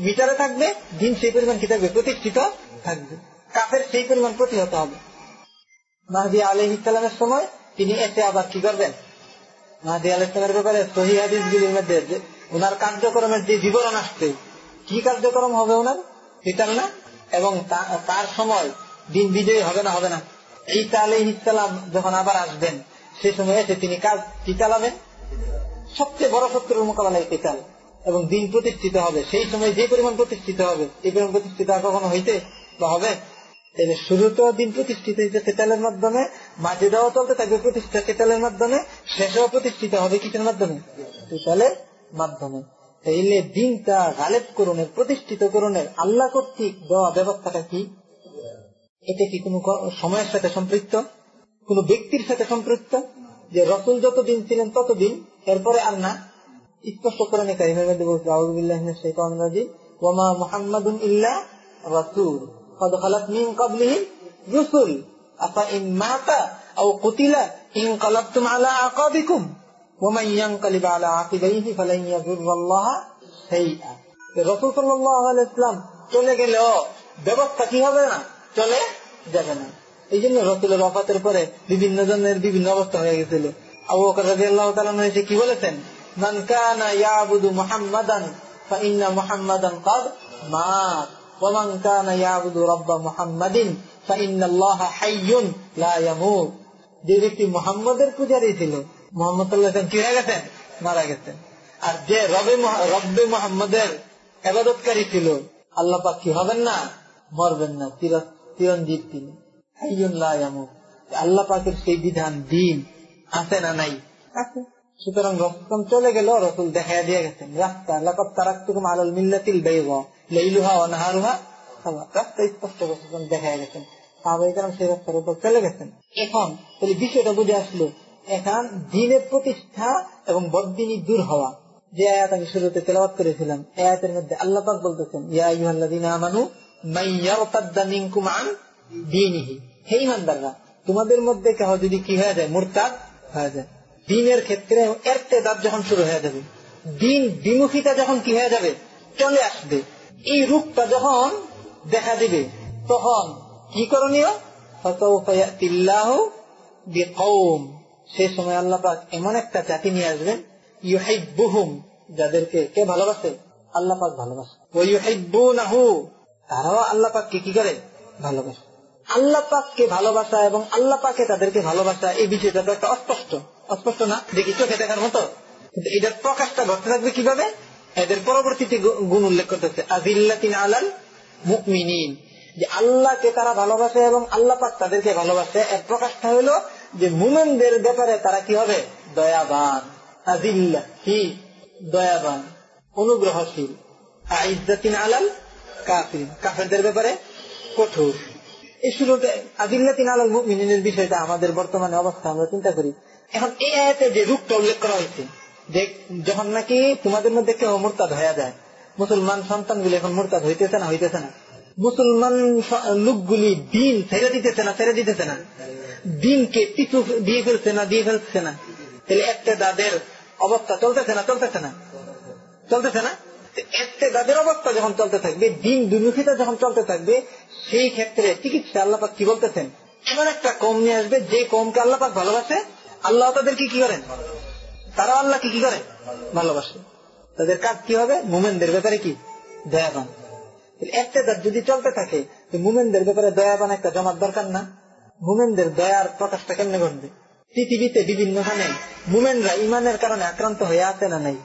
মিটারে থাকবে দিন সেই পরিমাণ কি থাকবে? প্রতিষ্ঠিত থাকবে। কাফের সেই পরিমাণ প্রতিহত হবে। মাহদি আলহ ইসলামের সময় তিনি এসে আবার কি করবেন? মাহদি আলহ ইসলামের ব্যাপারে সহি হাদিসগুলির মধ্যে ওনার কার্যক্রমের যে বিবরণ আসছে, কি কার্যক্রম হবে ওনার? কিতাল না এবং তার সময় দিন বিজয়ী হবে না হবে না। ঈসা আলহ ইসলাম যখন আবার আসবেন, সে সময় এসে তিনি কাজ কি চালাবেন সবচেয়ে বড় শত্রুর মোকাবেলায় কেতাল এবং দিন প্রতিষ্ঠিত হবে। সেই সময় যে পরিমাণ প্রতিষ্ঠিত হবে, এই পরিমাণ প্রতিষ্ঠিত আর কখনো হইতে বা হবে? শুরুতেও দিন প্রতিষ্ঠিত হয়েছে কেতালের মাধ্যমে, মাঝে দেওয়া চলতে থাকবে প্রতিষ্ঠা কেতালের মাধ্যমে, শেষও প্রতিষ্ঠিত হবে কিসের মাধ্যমে? কেতালের মাধ্যমে। তাইলে দিনটা গালেব করণের, প্রতিষ্ঠিত করণের আল্লাহ কর্তৃক দেওয়া ব্যবস্থাটা কি? এটা কি কোন সময়ের সাথে সম্পৃক্ত? কোন ব্যক্তির সাথে সম্পৃক্ত? যে রসুল যতদিন ছিলেন ততদিন এরপরে আর না স্পষ্ট করে নেই কারিমের মধ্যে বলছে আউজুবিল্লাহ শেখান রাজি ওমা মোহাম্মদ ইল্লা রসুল قد خلت من قبله رسل أفإن مات أو قتل انقلبتم على أعقابكم ومن ينقلب على عقبيه فلن يضر الله شيئا রসুল সাল্লাম চলে গেলেও ব্যবস্থা কি হবে না চলে যাবে না এই জন্য রসুলের অফাতের পরে বিভিন্ন জনের বিভিন্ন অবস্থা হয়ে গেছিল আবু কি বলেছেন? যে ছিল কি হয়ে গেছেন? মারা গেছেন। আর যে রবে রব্বে মুহাম্মাদের ইবাদতকারী ছিল, আল্লাহ কি হবেন না? মরবেন না। চিরঞ্জিত তিনি। আল্লাহ পাকের সেই বিধান দিন। আছে না নাই? আছে সুতরাং রসম চলে গেল রসুল দেখা দিয়ে গেছেন রাস্তা আল্লাহ তারাকুম আলাল মিল্লাতিল লেইলুহা অনাহারুহা রাস্তা স্পষ্ট রসম দেখা গেছেন সাহাবাহিকার সেই রাস্তার উপর চলে গেছেন। এখন তাহলে বিষয়টা বুঝে আসলো এখন দিনের প্রতিষ্ঠা এবং বদিনী দূর হওয়া। যে আয়াত আমি শুরুতে তেলাবাত করেছিলাম আয়াতের মধ্যে আল্লাহ পাক বলতেছেন ইয়া ইউহাল্লাদিন আমানু মাইয়ারতাদ্দা মিনকুম আন দিনহি। হে ইমানদাররা তোমাদের মধ্যে কেহ যদি কি হয়ে যায় মুরতাদ হয়ে যায়। দিনের ক্ষেত্রে এরতেদার যখন শুরু হয়ে যাবে, দিন বিমুখিতা যখন কি হয়ে যাবে, চলে আসবে। এই রূপটা যখন দেখা দিবে, তখন কি করণীয়? সে সময় আল্লাহ পাক এমন একটা জাতি নিয়ে আসবেন ইউহাইবুহুম যাদেরকে কে ভালোবাসে? আল্লাহ পাক ভালোবাসে। ওই ইউহাইবুনাহু তারাও আল্লাহ পাককে কি করে? ভালোবাসে। আল্লাহ পাককে ভালোবাসা এবং আল্লাহ পাকে তাদেরকে ভালোবাসা, এই বিষয়টা তো একটা অস্পষ্ট। অস্পষ্ট না? দেখি চোখে দেখার মতো। কিন্তু এটার প্রকাশটা ঘটতে থাকবে কীভাবে? এদের পরবর্তীতে গুণ উল্লেখ করতেছে, আজিল্লাতিন আলাল মুকমিনিন যে আল্লাহকে তারা ভালোবাসে এবং আল্লাহ পাক তাদেরকে ভালোবাসে। এর প্রকাশটা হলো যে মুমেনদের ব্যাপারে তারা কি হবে? দয়াবান। আজিল্লা কি দয়াবান, অনুগ্রহশীল। আইজাতিন আলাল কাফির কাফেরদের ব্যাপারে কঠোর। এই শুরুতে আদিল্লাতিন আলাল মুমিনের বিষয়টা আমাদের বর্তমানে অবস্থা আমরা চিন্তা করি। এখন এই আয়াতে যে রূপটা উল্লেখ করা হয়েছে যখন নাকি তোমাদের মধ্যে কেউ মোরতাদ হয়ে যায়, মুসলমান সন্তানগুলি এখন মোরতাদ হইতেছে না হইতেছে না। মুসলমান লোকগুলি দিন ছেড়ে দিতেছে না, ছেড়ে দিতেছে না। দিনকে পিছু দিয়ে ফেলছে না, দিয়ে ফেলছে না। তাহলে একটা দাদের অবস্থা চলতেছে না চলতেছে না? চলতেছে না? একটা দাদের অবস্থা যখন চলতে থাকবে, দিন বিমুখিতা যখন চলতে থাকবে সেই ক্ষেত্রে চিকিৎসা আল্লাপাক কি বলতেছেন? এমন একটা কম নিয়ে আসবে, যে কমকে আল্লাপাক ভালোবাসে, আল্লাহ তাদেরকে কি করেন? তারা আল্লাহকে কি করে? ভালোবাসে। তাদের কাজ কি হবে? মুমেনদের ব্যাপারে কি? দয়াবান। একটা যদি চলতে থাকে মুমেনদের ব্যাপারে দয়াবান একটা জমার দরকার না। মুমেনদের দয়ার প্রকাশটা কেমনে ঘটবে? পৃথিবীতে বিভিন্ন খানে মুমেনরা ইমানের কারণে আক্রান্ত হয়ে আছে না নাই?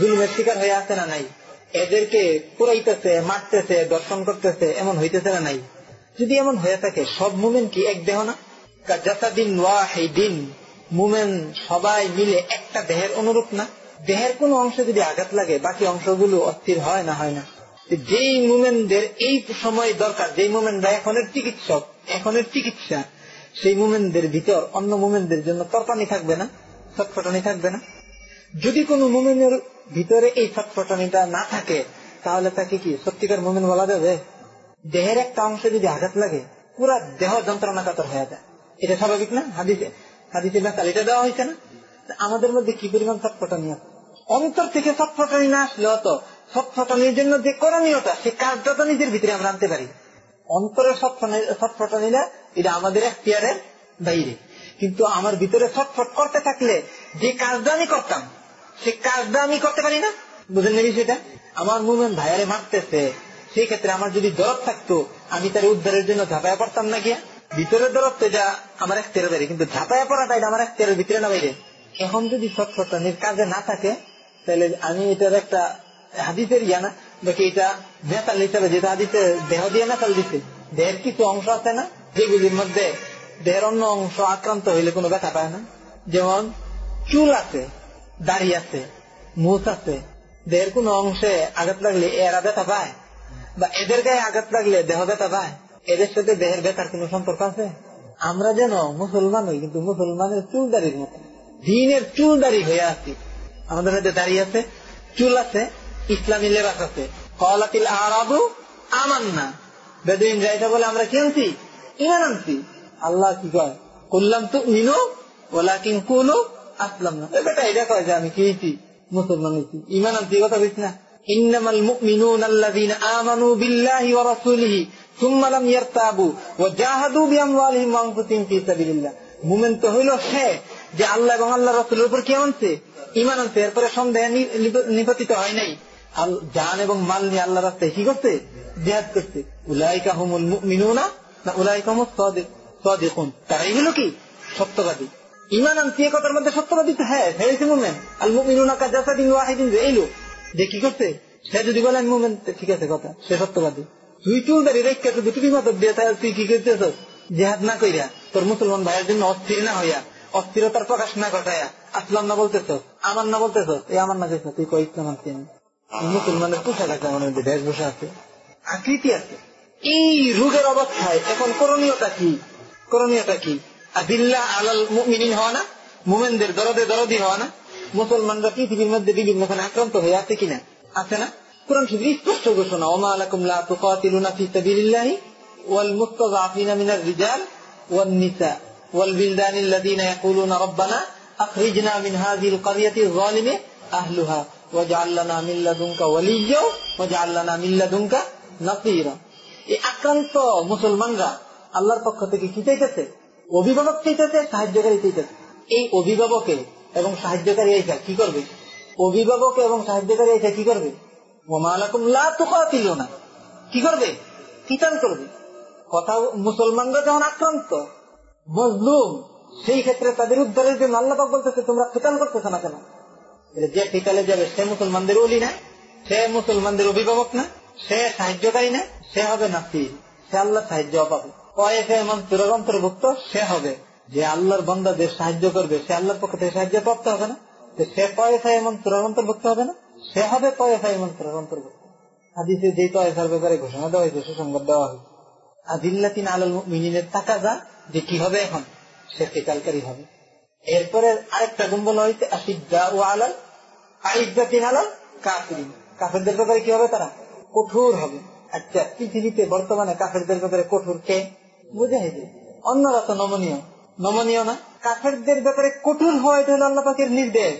জুলুমের শিকার হয়ে আছে না নাই? এদেরকে পুরাইতেছে, মারতেছে, দর্শন করতেছে, এমন হইতেছে না নাই? যদি এমন হয়ে থাকে, সব মুমেন কি এক দেহ না? জাসাদিন দিন মুমেন সবাই মিলে একটা দেহের অনুরূপ না? দেহের কোন অংশে যদি আঘাত লাগে, বাকি অংশগুলো অস্থির হয় না হয় না। যেই মুমেনদের এই সময় দরকার, যেই মুমেনরা এখনের চিকিৎসক, এখনের চিকিৎসা, সেই মুমেনদের ভিতর অন্য মুমেনদের জন্য তরপানি থাকবে না? ছটফটানি থাকবে না? যদি কোন মুমেনের ভিতরে এই ছটফটানিটা না থাকে, তাহলে তাকে কি সত্যিকার মুমেন বলা যাবে? দেহের একটা অংশে যদি আঘাত লাগে, পুরা দেহ যন্ত্রণা কাতর হয়ে যায়। এটা স্বাভাবিক না? হাদিসে হাদিসে বেতাল এটা দেওয়া হয়েছে না? আমাদের মধ্যে কি পরিমাণ ছটফটানি আছে? অন্তর থেকে ছটফটানি না আসলেও তো ছটফটানির জন্য যে করণীয়টা, সে কাজটা তো নিজের ভিতরে আমরা আনতে পারি। অন্তরের ছটফটানিটা এটা আমাদের এখতিয়ারের বাইরে। কিন্তু আমার ভিতরে ছটফট করতে থাকলে যে কাজটা আমি করতাম, সে কাজটা আমি করতে পারি না? বুঝেন নেবি সেটা? আমার মুমেন্ট ভাইয়ারে মারতেছে সেই ক্ষেত্রে আমার যদি দরদ থাকতো, আমি তার উদ্ধারের জন্য ঝাঁপায়া পড়তাম না গিয়া? ভিতরে দরদতে যা আমার এক তেরো বাইরে, কিন্তু ঝাঁপায়া পড়াটা এটা আমার এক তেরোর ভিতরে না বাইরে। এখন যদি ছটফটানির কাজে না থাকে, তাহলে আমি এটার একটা হাদিসের ইয়া না নাকি এটা মেতাল হিসাবে যেটা হাদিসে দেহ দিয়ে মেতাল দিচ্ছে দেহের কিছু অংশ আছে না? যেগুলির মধ্যে দেহের অন্য অংশ আক্রান্ত হইলে কোনো ব্যথা পায় না? যেমন চুল আছে, দাড়ি আছে, মুখ আছে, দেহের কোন অংশে আঘাত লাগলে এরা ব্যথা পায়। বা এদের গায়ে আঘাত লাগলে দেহ ব্যথা পায়, এদের সাথে দেহের ব্যথার কোন সম্পর্ক আছে? আমরা যেন মুসলমান হই, কিন্তু মুসলমানের চুল দাড়ির মতো। দিনের চুল দাড়ি হয়ে আছি। আমাদের মধ্যে দাঁড়িয়ে আছে, চুল আছে, ইসলামী লেবাস আছে। কলাতিল আরবু আমান না বেদিন যাইতে বলে আমরা কি আনছি? ইমান আনছি। আল্লাহ কি কয়? করলাম তো মিনো ওলা কিন কুলো আসলাম না বেটা, এটা কয় যে আমি কি মুসলমান হয়েছি ইমান আনছি, কথা বুঝছি না। আমানু বিল্লাহি ওয়া রাসূলিহি সুম্মা লাম ইয়ারতাবু ওয়া জাহাদু বিআমওয়ালিহিম ওয়া আনফুসিহিম ফি তো সে যে আল্লাহ এবং উপর কি আনছে? আনছে, এরপরে নিপতিত হয় নাই। জান এবং মাল নিয়ে রাস্তায় কি উলাইকা হুমুল না উলাইকা হুম সদেকুন। তারাই হলো কি? সত্যবাদী। ইমান আনছি কথার মধ্যে সত্যবাদী তো হ্যাঁ হয়েছে মুমেন। আল মুমিনুনা কাজাসা দিন ওয়াহিদিন, যে এইলো যে কি করছে সে যদি বলে, আমি মুমেন ঠিক আছে, কথা। সে সত্যবাদী। তুই চুল দাঁড়িয়ে রেখে তুই তুমি মত দিয়ে তুই কি করতেছ জেহাদ না কইরা, তোর মুসলমান ভাইয়ের জন্য অস্থির না হইয়া, অস্থিরতার প্রকাশ না ঘটাইয়া, আসলাম না বলতেছ আমার না বলতেছ এই আমার না কইছ তুই কই ইসলাম আনছি মুসলমানের পোশাক আছে, আমার মধ্যে বেশভূষা আছে। আকৃতি আছে। এই রোগের অবস্থায় এখন করণীয়টা কি? করণীয়টা কি? আদিল্লা আলাল মিনিন হওয়া না? মুমেনদের দরদে দরদি হওয়া না? মুসলমানরা পৃথিবীর মধ্যে বিভিন্নখানে আক্রান্ত হয়ে আছে কিনা? আছে না? কোরআন শুধু স্পষ্ট ঘোষণা, ওমা আলাকুম লা তুকাতিলুনা ফি আক্রান্ত মুসলমানরা আল্লাহর পক্ষ থেকে কি অভিভাবক সাহায্যকারী চাইতেছে। এই অভিভাবকের এবং সাহায্যকারী এইটা, কি করবে? অভিভাবক এবং সাহায্যকারী এইটা কি করবে? না কি করবে? কিতান করবে। কথা মুসলমানরা যখন আক্রান্ত, মজলুম, সেই ক্ষেত্রে তাদের উদ্ধারের জন্য আল্লাপাক বলতেছে, তোমরা কিতান করতেছ না কেন? যে ঠিকালে যাবে, সে মুসলমানদের অলি না, সে মুসলমানদের অভিভাবক না, সে সাহায্যকারী না, সে হবে নাসির। সে আল্লাহ সাহায্য পাবে। অন্তর্ভুক্ত, সে হবে। যে আল্লাহর বন্দাদের সাহায্য করবে, সে আল্লাহর পক্ষ থেকে সাহায্য প্রাপ্ত হবে না। সে কয়েফাই মন্ত্রের অন্তর্ভুক্ত হবে না, সে হবে কয়েফাই মন্ত্রের অন্তর্ভুক্ত। হাদিসে যে তয়েফার ব্যাপারে ঘোষণা দেওয়া হয়েছে সুসংবাদ দেওয়া হয়েছে। আদিল্লাতিন আলাল মিনিনের টাকা যা যে কি হবে এখন? সে কেতালকারী হবে। এরপরে আরেকটা গুণ বলা হয়েছে আসিদ্দা ও আলাল আইদাতিন আলাল কাফিরিন। কাফেরদের ব্যাপারে কি হবে তারা? কঠোর হবে। আচ্ছা পৃথিবীতে বর্তমানে কাফেরদের ব্যাপারে কঠোর কে? মুজাহিদ অন্যরা তো নমনীয়। নমনীয় না? কাফেরদের ব্যাপারে কঠোর হয় এটা হলো আল্লাপাকের নির্দেশ।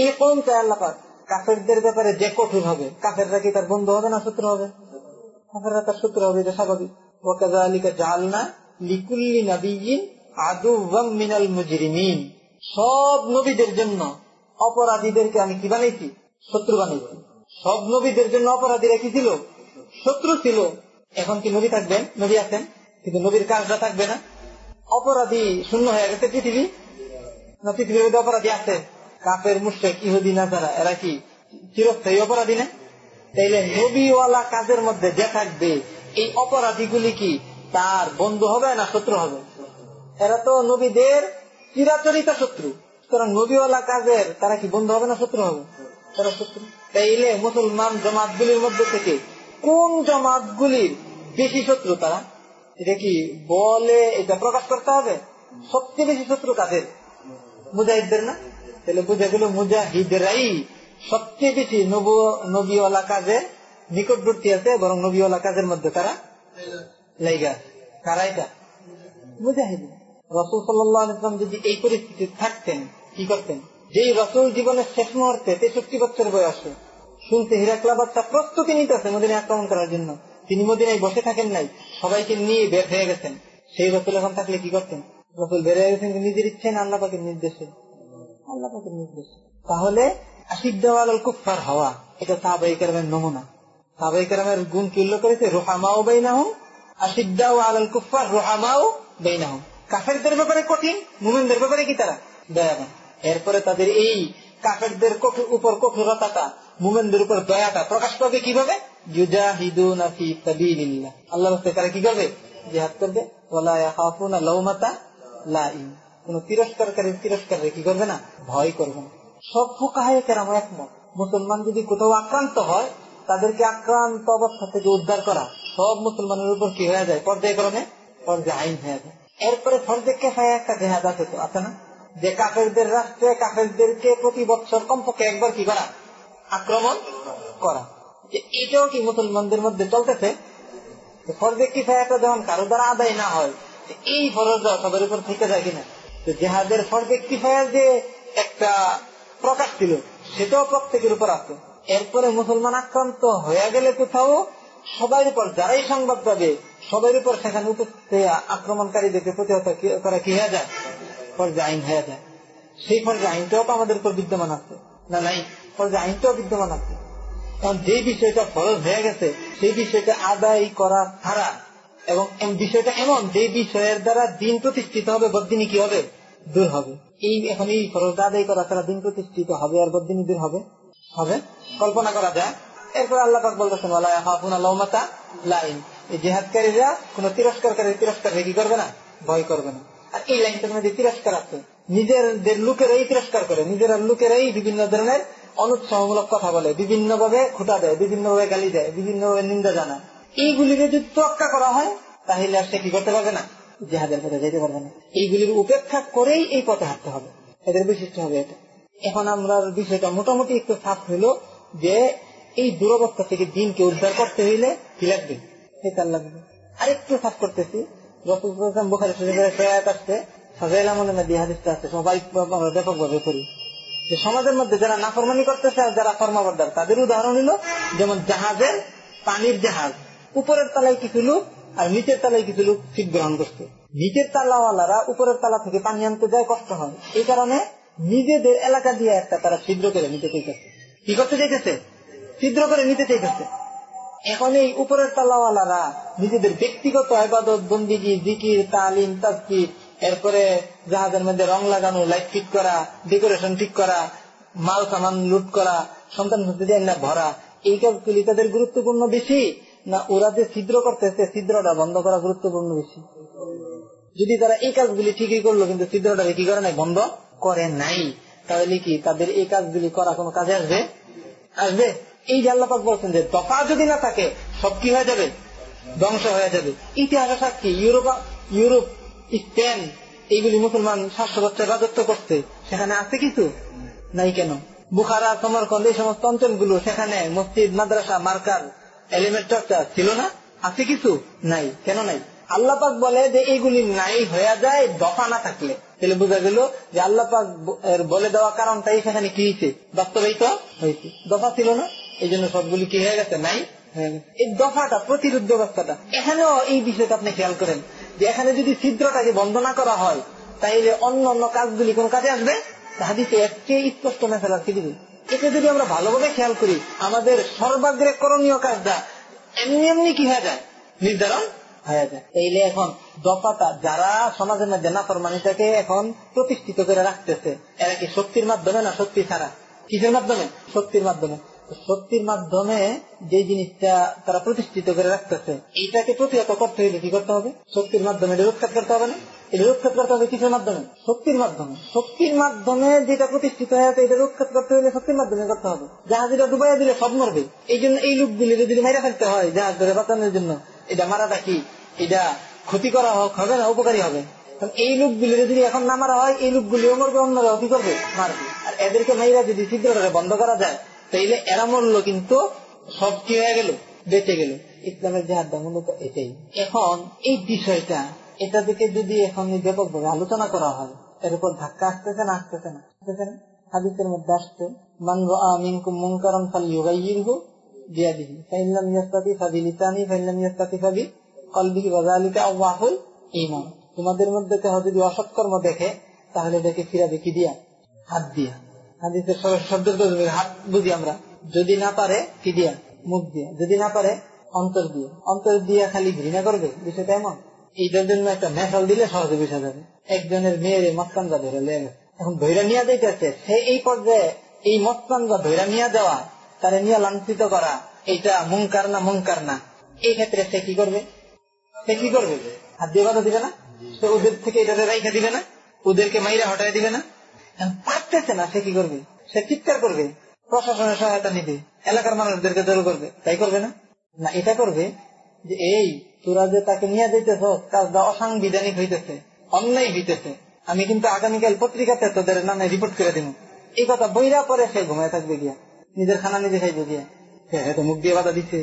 এ কোন চায় আল্লাপাক কাফেরদের ব্যাপারে যে কঠোর হবে, কাফেররা কি তার বন্ধু হবে না শত্রু হবে? কাফেররা তার শত্রু হবে, এটা স্বাভাবিক। সব নবীদের জন্য অপরাধীদেরকে আমি কি বানাইছি? শত্রু বানাইছি। সব নবীদের জন্য অপরাধীরা কি ছিল? শত্রু ছিল। এখন কি নবী থাকবেন? নবী আছেন? কিন্তু নবীর কাজটা থাকবে না। অপরাধী শূন্য হয়ে গেছে পৃথিবী। না, পৃথিবীর মধ্যে অপরাধী আছে। কাপের মুশেক ইহুদি না যারা এরা কি চিরস্থায়ী অপরাধী না? তাইলে নবীওয়ালা কাজের মধ্যে যে থাকবে, এই অপরাধীগুলি কি তার বন্ধু হবে না শত্রু হবে? এরা তো নবীদের চিরাচরিত শত্রু। সুতরাং নবীওয়ালা কাজের তারা কি বন্ধু হবে না শত্রু হবে? তারা শত্রু। তাইলে মুসলমান জমাতগুলির মধ্যে থেকে কোন জমাতগুলির বেশি শত্রু তারা? এটা কি বলে এটা প্রকাশ করতে হবে? সবচেয়ে বেশি শত্রু কাদের? মুজাহিদদের না? তাহলে বুঝে গেল মুজাহিদরাই সবচেয়ে বেশি নবীওয়ালা কাজে নিকটবর্তী আছে, বরং নবীওয়ালা কাজের মধ্যে তারা লাইগা। কারা এটা? মুজাহিদ। রসুল সাল্লাম যদি এই পরিস্থিতি থাকতেন, কি করতেন? যেই রসুল জীবনের শেষ মুহূর্তে তেষট্টি বছর বয়সে শুনতে হিরাকলা বাচ্চা প্রস্তুতি নিতেছে মদিনে আক্রমণ করার জন্য। তিনি মদিনায় বসে থাকেন নাই। সবাইকে নিয়ে বের হয়ে গেছেন। সেই রসুল এখন থাকলে কি করতেন? রসুল বের হয়ে গেছেন নিজের ইচ্ছে না আল্লাহ পাকের নির্দেশে? আল্লাহ পাকের নির্দেশে। তাহলে কুফার হওয়া, এটা সাহাবাই কালামের নমুনা। কালামের গুণ করেছে? রোহামাও আলাল কুফার রোহামাও কাফেরদের ব্যাপারে কঠিন, মুমিনদের ব্যাপারে কি তারা? দয়াবান। এরপরে তাদের এই কাফেরদের উপর কঠোরতাটা, মুমেনদের উপর দয়াটা প্রকাশ পাবে কীভাবে? আল্লাহ তারা কি করবে? জেহাদ করবে। কোন তিরস্কারী তিরস্কার কি করবে না? ভয় করবে না। সব ফুকাহে কেরাম একমত। মুসলমান যদি কোথাও আক্রান্ত হয়, তাদেরকে আক্রান্ত অবস্থা থেকে উদ্ধার করা, সব মুসলমানের উপর কি হয়ে যায়? পর্যায়ক্রমে পর্যায় আইন হয়ে যায়। এরপরে ফর্জে কেফায় একটা জেহাদ আছে তো, আছে না? যে কাফেরদের রাষ্ট্রে, কাফেরদেরকে প্রতি বছর কমপক্ষে একবার কি করা? আক্রমণ করা। এটাও কি মুসলমানদের মধ্যে চলতেছে? ফর্জে যখন কারও দ্বারা আদায় না হয় এই সবার উপর থেকে যায় কিনা? তো জেহাদের ফর্জে যে একটা প্রকাশ ছিল, সেটাও প্রত্যেকের উপর আছে। এরপরে মুসলমান আক্রান্ত হয়ে গেলে কোথাও সবার উপর যারাই সংবাদ পাবে, সবার উপর সেখানে উপস্থিত আক্রমণকারীদেরকে প্রতিহত করা কি হয়ে যায়? আইন হয়ে যায়। সেই আইনটাও তো আমাদের উপর বিদ্যমান আছে। না নাই আইনটাও বিদ্যমান আছে। কারণ যে বিষয়টা ফরজ হয়ে গেছে, সেই বিষয়টা আদায় করা ছাড়া এবং বিষয়টা এমন যে বিষয়ের দ্বারা দিন প্রতিষ্ঠিত হবে বদিনী কি হবে? দূর হবে। এই, এখন এই ফরজটা আদায় করা ছাড়া দিন প্রতিষ্ঠিত হবে আর বদিনী দূর হবে? হবে? কল্পনা করা যায়। এরপর আল্লাহ বলতেছেন লাইন। এই জেহাদকারীরা কোন তিরস্কারকারী, তিরস্কার কি করবে না? ভয় করবে না। এই মধ্যে তিরস্কার আছে। লোকেরাই তিরস্কার করে। লোকেরাই বিভিন্ন ধরনের অনুৎসাহমূলক কথা বলে। বিভিন্ন ভাবে খুঁটা দেয় বিভিন্ন ভাবে গালি দেয় বিভিন্ন ভাবে নিন্দা জানায়। যদি তোয়াক্কা করা হয়, তাহলে আর সে কি করতে পারবে না? জেহাদের পথে যেতে পারবে না। উপেক্ষা করেই এই পথে হাঁটতে হবে। এদের বিশিষ্ট হবে এটা। এখন আমরা বিষয়টা মোটামুটি একটু সাফ হইল যে, এই দুরবস্থা থেকে দিনকে উদ্ধার করতে হইলে কি লাগবে? সেতার লাগবে। আরেকটু সাফ করতেছি। রসুল বুখারি শরীফের আসছে, ফাজাইল আমলের মধ্যে আছে সবাই আমরা ব্যাপকভাবে করি যে সমাজের মধ্যে যারা নাফরমানি করতেছে আর যারা ফরমাবদার তাদের উদাহরণ হলো যেমন জাহাজের পানির জাহাজ, উপরের তালায় কিছু লোক আর নিচের তালায় কিছু লোক শীত গ্রহণ করছে। নিচের তালাওয়ালারা উপরের তালা থেকে পানি আনতে যায়, কষ্ট হয়। এই কারণে নিজেদের এলাকা দিয়ে একটা তারা ছিদ্র করে নিতে চাইতেছে। কি করতে চাইতেছে? ছিদ্র করে নিতে চাইতেছে। এখন এই উপরের তালাওয়ালারা নিজেদের ব্যক্তিগত আবাদত, বন্দিগি, জিকির, তালিম, তাজকির, এরপরে জাহাজের মধ্যে রং লাগানো লাইট ফিট করা ডেকোরেশন ঠিক করা, মাল, সামান লুট করা, সন্তান না ভরা, এই কাজগুলি তাদের গুরুত্বপূর্ণ বেশি? না ওরা যে ছিদ্র করতেছে, ছিদ্রটা বন্ধ করা গুরুত্বপূর্ণ বেশি? যদি তারা এই কাজগুলি ঠিকই করল, কিন্তু ছিদ্রটা কি করে নাই, বন্ধ করে নাই, তাহলে কি তাদের এই কাজগুলি করা কোনো কাজে আসবে? আসবে? এই যে আল্লাপাক বলছেন যে দফা যদি না থাকে, সব কি হয়ে যাবে? ধ্বংস হয়ে যাবে। ইতিহাসে সাক্ষী, ইউরোপ ইউরোপ, স্পেন, এইগুলি মুসলমান সাতশো বছর রাজত্ব করছে। সেখানে আছে কিছু? নাই কেন? বুখারা, সমরকন্দ, এই সমস্ত অঞ্চলগুলো সেখানে মসজিদ, মাদ্রাসা মার্কার এলিমেন্ট ছিল না? আছে কিছু? নাই। কেন নাই? আল্লাপাক বলে যে এইগুলি নাই হয়ে যায়, দফা না থাকলে। তাহলে বোঝা গেল যে আল্লাপাক বলে দেওয়া কারণটাই সেখানে কি হয়েছে বাস্তবায়িত হয়েছে দফা ছিল না? এই জন্য সবগুলি কি হয়ে গেছে? নাই? এই দফাটা প্রতিরোধ ব্যবস্থাটা এখানেও এই বিষয়টা আপনি খেয়াল করেন যে এখানে যদি ছিদ্রটাকে বন্ধ না করা হয় তাইলে অন্য অন্য কাজগুলি কোন কাজে আসবে? হাদিসে এর স্পষ্ট মেসেজ আছে দিবে এটা যদি আমরা ভালোভাবে খেয়াল করি আমাদের সর্বাগ্রে করণীয় কাজটা এমনি এমনি কি হয়ে যায়? নির্ধারণ হয়ে যায়। তাইলে এখন দফাটা যারা সমাজের মধ্যে নাফরমানিটাকে এখন প্রতিষ্ঠিত করে রাখতেছে এরা কি শক্তির মাধ্যমে না শক্তি ছাড়া? কিসের মাধ্যমে? শক্তির মাধ্যমে। শক্তির মাধ্যমে যে জিনিসটা তারা প্রতিষ্ঠিত করে রাখতেছে এইটাকে প্রতিহত করতে হইলে কি করতে হবে? শক্তির মাধ্যমে এটা রোধখাত করতে হবে না? এটা করতে হবে কিসের মাধ্যমে? শক্তির মাধ্যমে। শক্তির মাধ্যমে যেটা প্রতিষ্ঠিত হয়ে আছে, এটা রোধখাত করতে হলে শক্তির মাধ্যমে করতে হবে। জাহাজ এটা ডুবাইয়া দিলে সব মরবে। এই জন্য এই লোকগুলি যদি মাইরা ফেলতে হয় জাহাজ ধরে বাঁচানোর জন্য, এটা মারাটা কি? এটা ক্ষতি করা হোক, হবে না? উপকারী হবে? এই লোকগুলি যদি এখন না মারা হয়, এই লোকগুলিও মরবে, অন্যরাও কি করবে? মারবে। আর এদেরকে মাইরা যদি শীঘ্র বন্ধ করা যায় তাইলে এরা মরলো কিন্তু সব কি হয়ে গেল? বেঁচে গেল। ইসলামের জেহাদটা মূলত এটাই। এখন এই বিষয়টা, এটা থেকে যদি এখন ব্যাপকভাবে আলোচনা করা হয়, এর উপর ধাক্কা আসতেছে না আসতেছে না? আসতেছে না? হাদিসের মধ্যে আসছে তোমাদের মধ্যে কেহ যদি অসৎকর্ম দেখে, তাহলে দেখে ফিরাবে কি দিয়া? হাত দিয়া। হাদিসের শব্দ হাত বুঝি আমরা। যদি না পারে কি দিয়া মুখ দিয়া। যদি না পারে অন্তর দিয়ে। অন্তর দিয়ে খালি ঘৃণা করবে? বিষয়টা এমন। এইটার জন্য একটা মেশাল দিলে সহজে বিষা যাবে। একজনের মেয়ের মস্কানজা ধরে লেগে এখন ধৈরা নিয়ে দিতেছে সে এই পর্যায়ে এই মস্কানজা ধৈরা নিয়ে দেওয়া তারে নিয়ে লাঞ্ছিত করা এটা মুঙ্কার না মুঙ্কার না? এই ক্ষেত্রে সে কি করবে? সে কি করবে? হাত দিয়ে বাধা দিবে না? সে ওদের থেকে এটা রাইখা দিবে না? ওদেরকে মাইরা হটাই দিবে না? পারতেছে না সে কি করবে? সে চিৎকার করবে, প্রশাসনের সহায়তা নিবে, এলাকার মানুষদেরকে জড়ো করবে, তাই করবে না? না, এটা করবে যে, এই, তোরা যে তাকে নিয়ে দিতেছ কাজটা অসাংবিধানিক হইতেছে, অন্যায় হইতেছে। আমি কিন্তু আগামীকাল পত্রিকাতে তোদের নামে রিপোর্ট করে দিব এই কথা বইরা পরে সে ঘুমায় থাকবে গিয়া, নিজের খানা নিজে খাইবে গিয়া। হ্যাঁ তো মুখ দিয়ে বাধা দিচ্ছে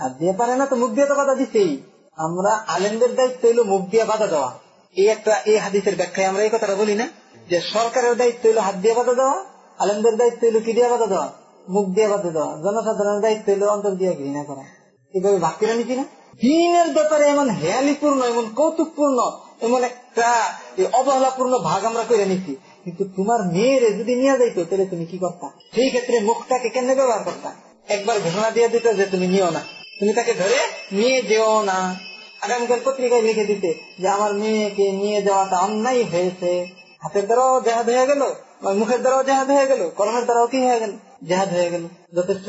হাত দিয়ে পারে না তো মুখ দিয়ে তো বাধা দিচ্ছেই আমরা আলেমদের দায়িত্ব হইল মুখ দিয়ে বাধা দেওয়া। এই একটা, এই হাদিসের ব্যাখ্যায় আমরা এই কথাটা বলি না, যে সরকারের দায়িত্ব হইল হাত দিয়ে বাধা দেওয়া, আলেমদের দায়িত্ব হইল কি দিয়ে বাধা দেওয়া? মুখ দিয়ে বাধা দেওয়া। জনসাধারণের দায়িত্ব হইল অন্তর দিয়ে ঘৃণা করা। এভাবে ভাগ করে নিচ্ছি না? দিনের ব্যাপারে এমন হেয়ালিপূর্ণ, এমন কৌতুকপূর্ণ, এমন একটা অবহেলাপূর্ণ ভাগ আমরা করে নিচ্ছি কিন্তু তোমার মেয়ের যদি নিয়ে যাইতো, তাহলে তুমি কি করতা? সেই ক্ষেত্রে মুখটাকে কেন ব্যবহার করতা? একবার ঘোষণা দিয়ে দিত যে তুমি নিও না। তুমি তাকে ধরে নিয়ে যেও না। আগামীকাল পত্রিকায় লিখে দিতে, যে আমার মেয়েকে নিয়ে যাওয়াটা অন্যায় হয়েছে। হাতের দ্বারাও জাহাজ হয়ে গেল মুখের দ্বারাও জাহাজ হয়ে গেল, কলমের দ্বারাও কি হয়ে গেল? জাহাজ হয়ে গেল। যথেষ্ট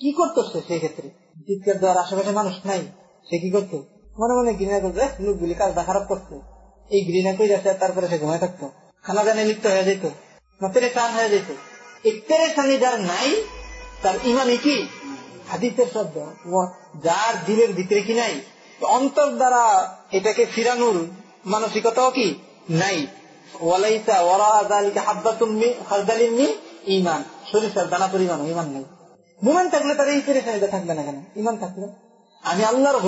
কি করতো সে সেই ক্ষেত্রে চিৎকার দেওয়ার আশেপাশে মানুষ নাই। সে কি করতো? মনে মনে ঘৃণা করতো লোকগুলি কাজটা খারাপ করতো এই ঘৃণা করে যাচ্ছে তারপরে সে ঘুমায় থাকতো। খানা জানে লিপ্ত হয়ে যেত পেরেশান হয়ে যেত এই পেরেশানি যার নাই, তার ইমানই কি? হাদিসের শব্দ যার দিলের ভিতরে কি নাই? অন্তর দ্বারা এটাকে ফিরানোর মানসিকতাও কি? নাই। সরিষার দানা পরিমাণ নেই। থাকলে তার এই থাকবে না কেন? থাকবে। আমি আল্লাহর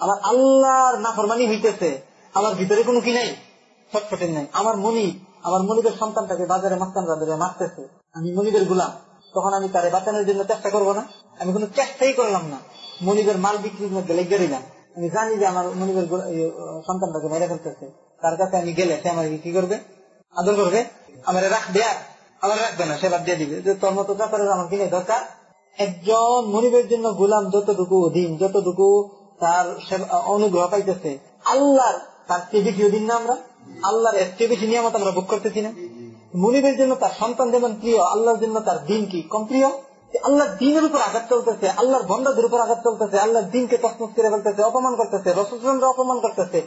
আমার আল্লাহর নাফরমানি হইতেছে। আমার ভিতরে কোনো কি নাই? ছটফটে নাই। আমার মনি, আমার মনিবের সন্তানটাকে বাজারে, মাস্তান বাজারে মারতেছে। আমি মনিবের গুলাম। তখন আমি তারে বাঁচানোর জন্য চেষ্টা করব না। আমি কোনো চেষ্টাই করলাম না। মনিবের মাল বিক্রির মধ্যে লেগে দিলাম আমি জানি যে আমার মনিবের গুলা- সন্তানটাকে মেরে ফেলতেছে তার কাছে আমি গেলে সে আমার কি করবে? আদর করবে? আমার রাখবে আর। আমার রাখবে না, সে বাদ দিয়ে দিবে। যে তোর মতো চাপারের আমার কিনে দরকার। একজন মনিবের জন্য গোলাম যতটুকু অধীন, যতটুকু তার অনুগ্রহ পাইতেছে, আল্লাহর তার চেয়ে বেশি অধীন না আমরা? আল্লাহর এর চেয়ে বেশি নিয়ামত আমরা ভোগ করতেছি না? মনিবের জন্য তার সন্তান যেমন প্রিয়, আল্লাহর জন্য তার দিন কি কম প্রিয়? যে আল্লাহর দিনের উপর আঘাত চলতেছে, আল্লাহর বন্ধাদের উপর আঘাত চলতেছে, আল্লাহর দিনকে তসমস করে ফেলতেছে, অপমান করতেছে রসুলকে অপমান করতেছে।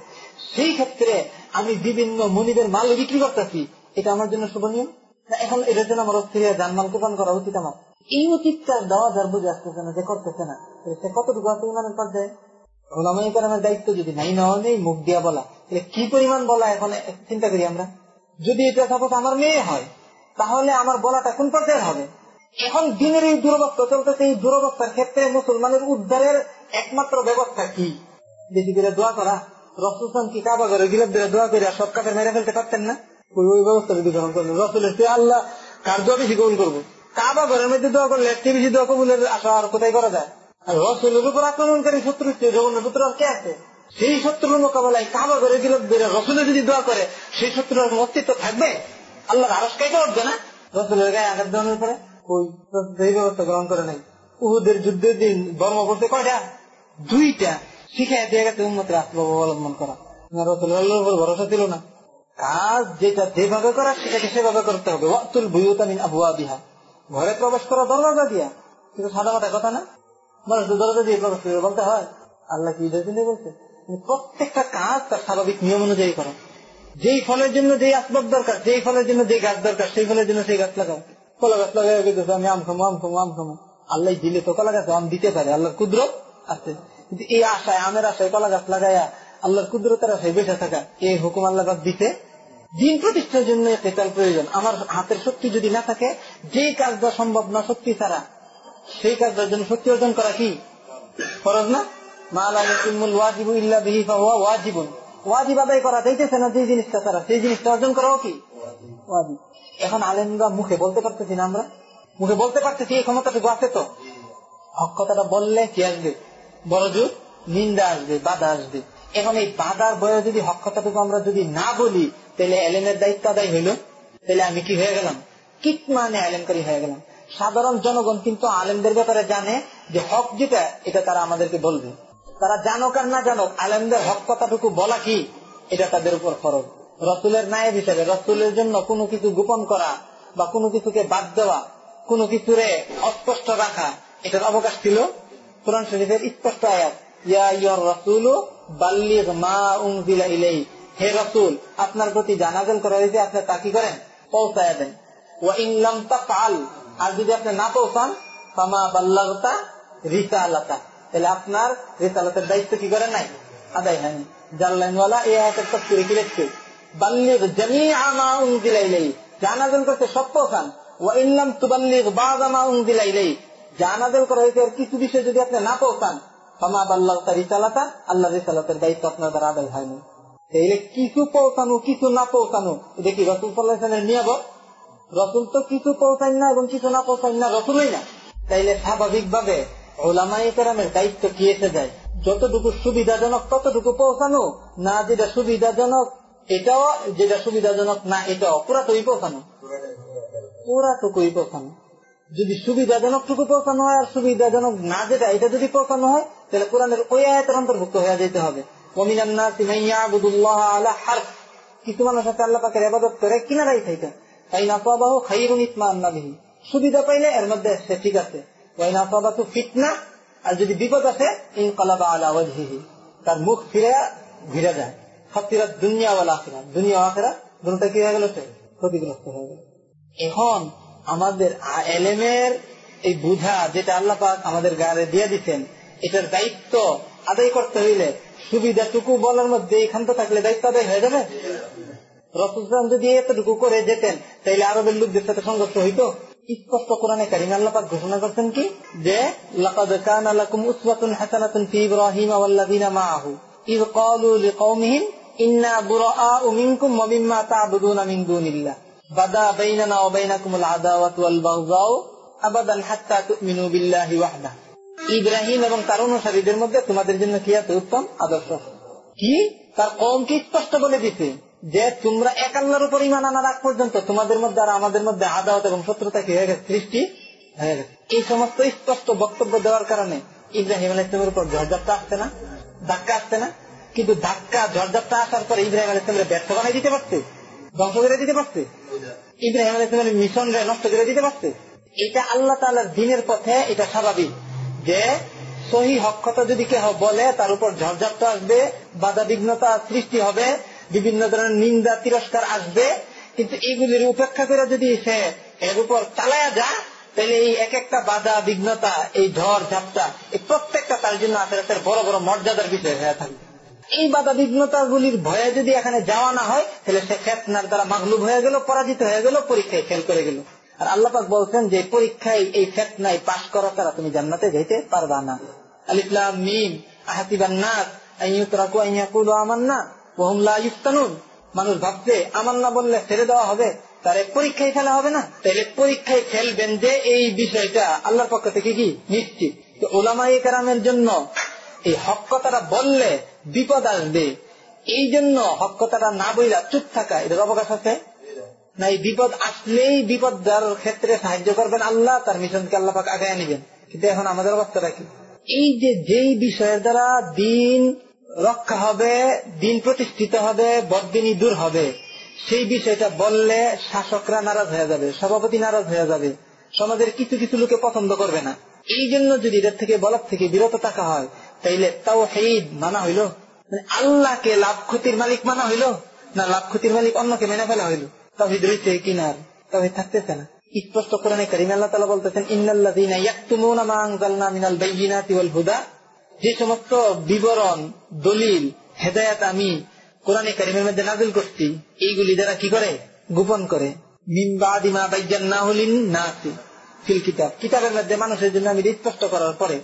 সেই ক্ষেত্রে আমি বিভিন্ন মনিবের মাল বিক্রি করতেছি। এটা আমার জন্য শুভনীয় এখন এটার জন্য আমার অস্থির জানমাল কোরবান করা উচিত আমার। এই অতীতটা দেওয়া যার বুঝে আসতেছে না, যে করতেছে না। সে কতটুকু আছে ইমানের পর্যায়ে? ওলামাই কালামের দায়িত্ব যদি নাই নেওয়া নেই, মুখ দিয়া বলা। কি পরিমাণ বলা এখন চিন্তা করি আমরা? যদি এটা সাপোজ আমার মেয়ে হয়, তাহলে আমার বলাটা কোন পর্যায়ে হবে? এখন দিনের এই দুরবস্থা চলতেছে, এই দুরবস্থার ক্ষেত্রে মুসলমানের উদ্ধারের একমাত্র ব্যবস্থা কি? বেশি করে দোয়া করা। রসুলসান কি কাবা করে গিলাপ দিয়ে দোয়া করে সব কাপড় মেরে ফেলতে পারতেন না? ওই ওই ব্যবস্থা যদি গ্রহণ করলেন, রসুলের সে আল্লাহ কার দোয়া বেশি কবুল করব? কাবা ঘরের মধ্যে দোয়া করলে একটি বেশি দোয়া কবুলের আশা আর কোথায় করা যায়? আর রসুলের উপর আক্রমণকারী শত্রু জগন্নাথ পুত্র আর কে আছে? সেই শত্রুর মোকাবেলায় কাবা ঘরে গিলাপ দিয়ে রসুলের যদি দোয়া করে, সেই শত্রুর অস্তিত্ব থাকবে? আল্লাহর আরস কে উঠবে না? রসুলের গায়ে আঘাত দেওয়ানোর পরে? ওই সেই ব্যবস্থা গ্রহণ করে নাই। উহুদের যুদ্ধের দিন ধর্ম করতে কয়টা? দুইটা। শিখাই দিয়ে গেছে উন্মতের আসবাব অবলম্বন করা ভরসা ছিল না। কাজ যেটা যেভাবে করা, সেটাকে সেভাবে করতে হবে। ওয়াতুল বুয়ুতামিন আবুয়া বিহা ঘরে প্রবেশ করা দরজা দিয়া। কিন্তু সাদা মাথা কথা না? মানুষ দরজা দিয়ে প্রবেশ করে বলতে হয়। আল্লাহ কি জন্য বলছে প্রত্যেকটা কাজ তার স্বাভাবিক নিয়ম অনুযায়ী করা। যেই ফলের জন্য যেই আসবাব দরকার, যেই ফলের জন্য যে গাছ দরকার, সেই ফলের জন্য সেই গাছ লাগাও। কলা গাছ লাগাই গেছে আমি আম খামো আম খামো আম খামো। আল্লাহ দিলে তো কলা গাছ, আম দিতে পারে, আল্লাহর কুদরত আছে। কিন্তু এই আশায়, আমের আশায় কলা গাছ লাগাইয়া আল্লাহর কুদরতের আশায় বেঁচে থাকা এই হুকুম আল্লাহ পাক দিতে দিন প্রতিষ্ঠার জন্য কেতাল প্রয়োজন। আমার হাতের শক্তি যদি না থাকে যে কাজটা সম্ভব না শক্তি ছাড়া, সেই কাজটার জন্য শক্তি অর্জন করা কি? ফরজ না? ওয়াজিব আদায় করা যাইতেছে না যে জিনিসটা ছাড়া, সেই জিনিসটা অর্জন করাও কি? ওয়াজিব। এখন আলেমরা মুখে বলতে পারতেছি না আমরা? মুখে বলতে পারতেছি, এই ক্ষমতাটুকু আছে তো? কথাটা বললে কি আসবে? বড় নিন্দা আসবে, বাধা আসবে। এখন এই বাধার বয়ে যদি হক আমরা যদি না বলি, তাহলে এলেমের দায়িত্ব আদায় হইল? তাহলে আমি কি হয়ে গেলাম? কিত মানে আলেমকারী হয়ে গেলাম। সাধারণ জনগণ কিন্তু আলেমদের ব্যাপারে জানে যে হক যেটা, এটা তারা আমাদেরকে বলবে। তারা জানুক আর না জানুক, আলেমদের হক কথাটুকু বলা কি? এটা তাদের উপর খরচ রসুলের নায়েব হিসেবে, রসুলের জন্য কোনো কিছু গোপন করা বা কোনো কিছুকে বাদ দেওয়া, কোনো কিছুরে অস্পষ্ট রাখা, এটার অবকাশ ছিল কোরআন শরীফের স্পষ্ট আয়াত হে রসুল, আপনার প্রতি করা হয়েছে আপনি তা কি করেন? পৌঁছায় দেন। ও ইনলাম পাল আর যদি আপনি না পৌঁছান, ফামা বাল্লাগতা রিসা আলাতা তাহলে আপনার দায়িত্ব কি করে নাই? আদায় হয়নি। জাল্লাইনওয়ালা এই আয়াতের তফসিরে কি লিখছে কিছু বিষয় যদি আপনি না পৌঁছান, ফামা আল্লাহ দায়িত্ব আপনার দ্বারা আদায় হয়নি তাইলে কিছু পৌঁছানো, কিছু না পৌঁছানো রসুল তো কিছু পৌঁছান না এবং কিছু না পৌঁছান না, রসুলই না। তাইলে স্বাভাবিক ভাবে ওলামাইকেরামের দায়িত্ব কি এসে যায়? যতটুকু সুবিধাজনক ততটুকু পৌঁছানো, না যেটা সুবিধাজনক এটাও যেটা সুবিধাজনক, না, এটাও। পুরাটুকুই পৌঁছানো পুরাটুকুই পৌঁছানো যদি সুবিধাজনক টুকু পৌঁছানো হয় আর সুবিধাজনক না যেটা, এটা যদি পৌঁছানো হয়, তাহলে কোরআনের ওই আয়তের অন্তর্ভুক্ত হয়ে যেতে হবে। কিছু মানুষ আছে আল্লাহ আবাদত করে কিনারাই থাকে। তাই না পাবাহ সুবিধা পাইলে এর মধ্যে সে ঠিক আছে। ওই না পাবা তো ফিটনা আর যদি বিপদ আছে ইনকলাবা আলা ওয়াজহিহি। তার মুখ ফিরে ঘিরে যায়। সবকিরা দুনিয়া ওয়ালা আখেরা দুনিয়া আখেরা দুটা কি হয়ে গেল ক্ষতিগ্রস্ত হয়ে গেল। এখন আমাদের এলেমের এই বুঝা যেটা আল্লাহ পাক আমাদের গায়ে দিয়ে দিচ্ছেন এটার দায়িত্ব আদায় করতে হইলে সুবিধাটুকু বলার মধ্যে এখান তো থাকলে দায়িত্ব আদায় হয়ে যাবে। রসুলাম যদি এতটুকু করে যেতেন, তাইলে আরবের লোকদের সাথে সংঘর্ষ হইতো। স্পষ্ট কোরআনে কারিম আল্লাহ পাক ঘোষণা করছেন কি? যে, লাকাদ কানা লাকুম উসওয়াতুন হাসানাতুন ফি ইব্রাহিম ওয়াল্লাযিনা মাআহু। ইয লিকাওমিহিম ইব্রাহিম এবং তার অনুসারীদের মধ্যে তোমাদের জন্য কি আছে উত্তম আদর্শ? কি? তার কমকে স্পষ্ট বলে দিতে যে তোমরা এক আল্লাহর উপর ইমান আনার আগ পর্যন্ত তোমাদের মধ্যে আর আমাদের মধ্যে আদাওয়াত এবং শত্রুতা কি হয়ে সৃষ্টি এই সমস্ত স্পষ্ট বক্তব্য দেওয়ার কারণে ইব্রাহিম আল ইসলামের উপর ঝড়ঝাপটা আসছে না, ধাক্কা আসছে না। কিন্তু ধাক্কা ঝড়ঝাপটা আসার পরে ইব্রাহিম আল ইসলামের ব্যর্থ বানাই দিতে পারছে ধ্বংস করে দিতে পারছে ইব্রাহিম আল ইসলামের মিশন নষ্ট করে দিতে পারছে এটা আল্লাহ তালার দিনের পথে এটা স্বাভাবিক যে সহি হক্ষতা যদি কেহ বলে, তার উপর ঝড়ঝাপটা আসবে, বাধা বিঘ্নতা সৃষ্টি হবে, বিভিন্ন ধরনের নিন্দা, তিরস্কার আসবে, কিন্তু এগুলির উপেক্ষা করে যদি সে এর উপর চালায়া যা তাহলে এই এক একটা বাধা, বিঘ্নতা, এই ঝড় ঝাপটা এই প্রত্যেকটা তার জন্য আখেরাতের বড় বড় মর্যাদার বিষয় হয়ে থাকবে। এই বাধা বিঘ্নতা গুলির ভয়ে যদি এখানে যাওয়া না হয়, তাহলে সে ফেতনার দ্বারা মাগলুব হয়ে গেল, পরাজিত হয়ে গেল, পরীক্ষায় ফেল করে গেল। আর আল্লাপাক বলছেন যে, পরীক্ষায় এই ফেতনায় পাশ করা তারা তুমি জান্নাতে যেতে পারবা না। আলিফলাম মিম মানুষ ভাবছে আমার না বললে ছেড়ে দেওয়া হবে তারে পরীক্ষায় ফেলা হবে না। তাহলে পরীক্ষায় ফেলবেন যে, এই বিষয়টা আল্লাহর পক্ষ থেকে কি? নিশ্চিত। ওলামাই কারামের জন্য এই হক কথাটা বললে বিপদ আসবে। এই জন্য হক কথাটা না বইলা চুপ থাকা এটার অবকাশ আছে? না এই বিপদ আসলেই বিপদ যার ক্ষেত্রে সাহায্য করবেন আল্লাহ, তার মিশনকে আল্লাহ আগায় নিবেন। কিন্তু এখন আমাদের অবস্থাটা কি? এই যে যেই বিষয়ের দ্বারা দিন রক্ষা হবে, দিন প্রতিষ্ঠিত হবে বদিনী দূর হবে, সেই বিষয়টা বললে শাসকরা নারাজ হয়ে যাবে, সভাপতি নারাজ হয়ে যাবে। সমাজের কিছু কিছু লোকে পছন্দ করবে না। এই জন্য যদি এদের থেকে বলার থেকে বিরত থাকা হয় তাইলে তাও হেদ মানা হইল। মানে আল্লাহকে লাভ ক্ষতির মালিক মানা হইল, না লাভ ক্ষতির মালিক অন্যকে মেনে ফেলা হইল। রয়েছে কিনার থাকতেছে না। স্পষ্ট করিম আল্লাহ তালা বলতেছেন যে সমস্ত বিবরণ, দলিল, হেদায়াত আমি কোরআনে কারিমের মধ্যে নাজিল করছি, এইগুলি যারা কি করে? গোপন করে। মিমবাদিমা বাইজান্নাহুলিন নাসি ফিল কিতাব। কিতাবের মধ্যে মানুষের জন্য আমি স্পষ্ট করার পরে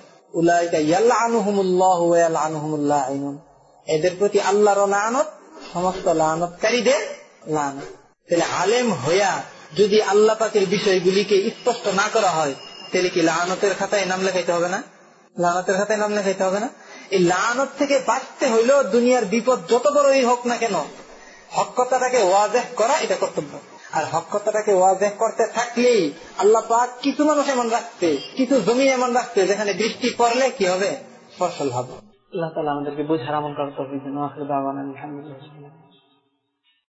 এদের প্রতি আল্লাহর লানত, সমস্ত লানতকারীদের লানত। তাহলে আলেম হইয়া যদি আল্লাহ পাকের বিষয়গুলিকে স্পষ্ট না করা হয়, তাহলে কি লানতের খাতায় নাম লেখাইতে হবে না? লানতের খাতায় নাম লেখাইতে হবে না? এই লানত থেকে বাঁচতে হইলেও দুনিয়ার বিপদ যত বড়ই হোক না কেন হকতাটাকে ওয়াজেহ করা এটা কর্তব্য। আর হকতাটাকে ওয়াজেহ করতে থাকলেই আল্লাহ পাক কিছু মানুষ এমন রাখতে, কিছু জমি এমন রাখতে, যেখানে বৃষ্টি পড়লে কি হবে? ফসল হবে। আল্লাহ তালা আমাদেরকে বোঝার আমল করতে হবে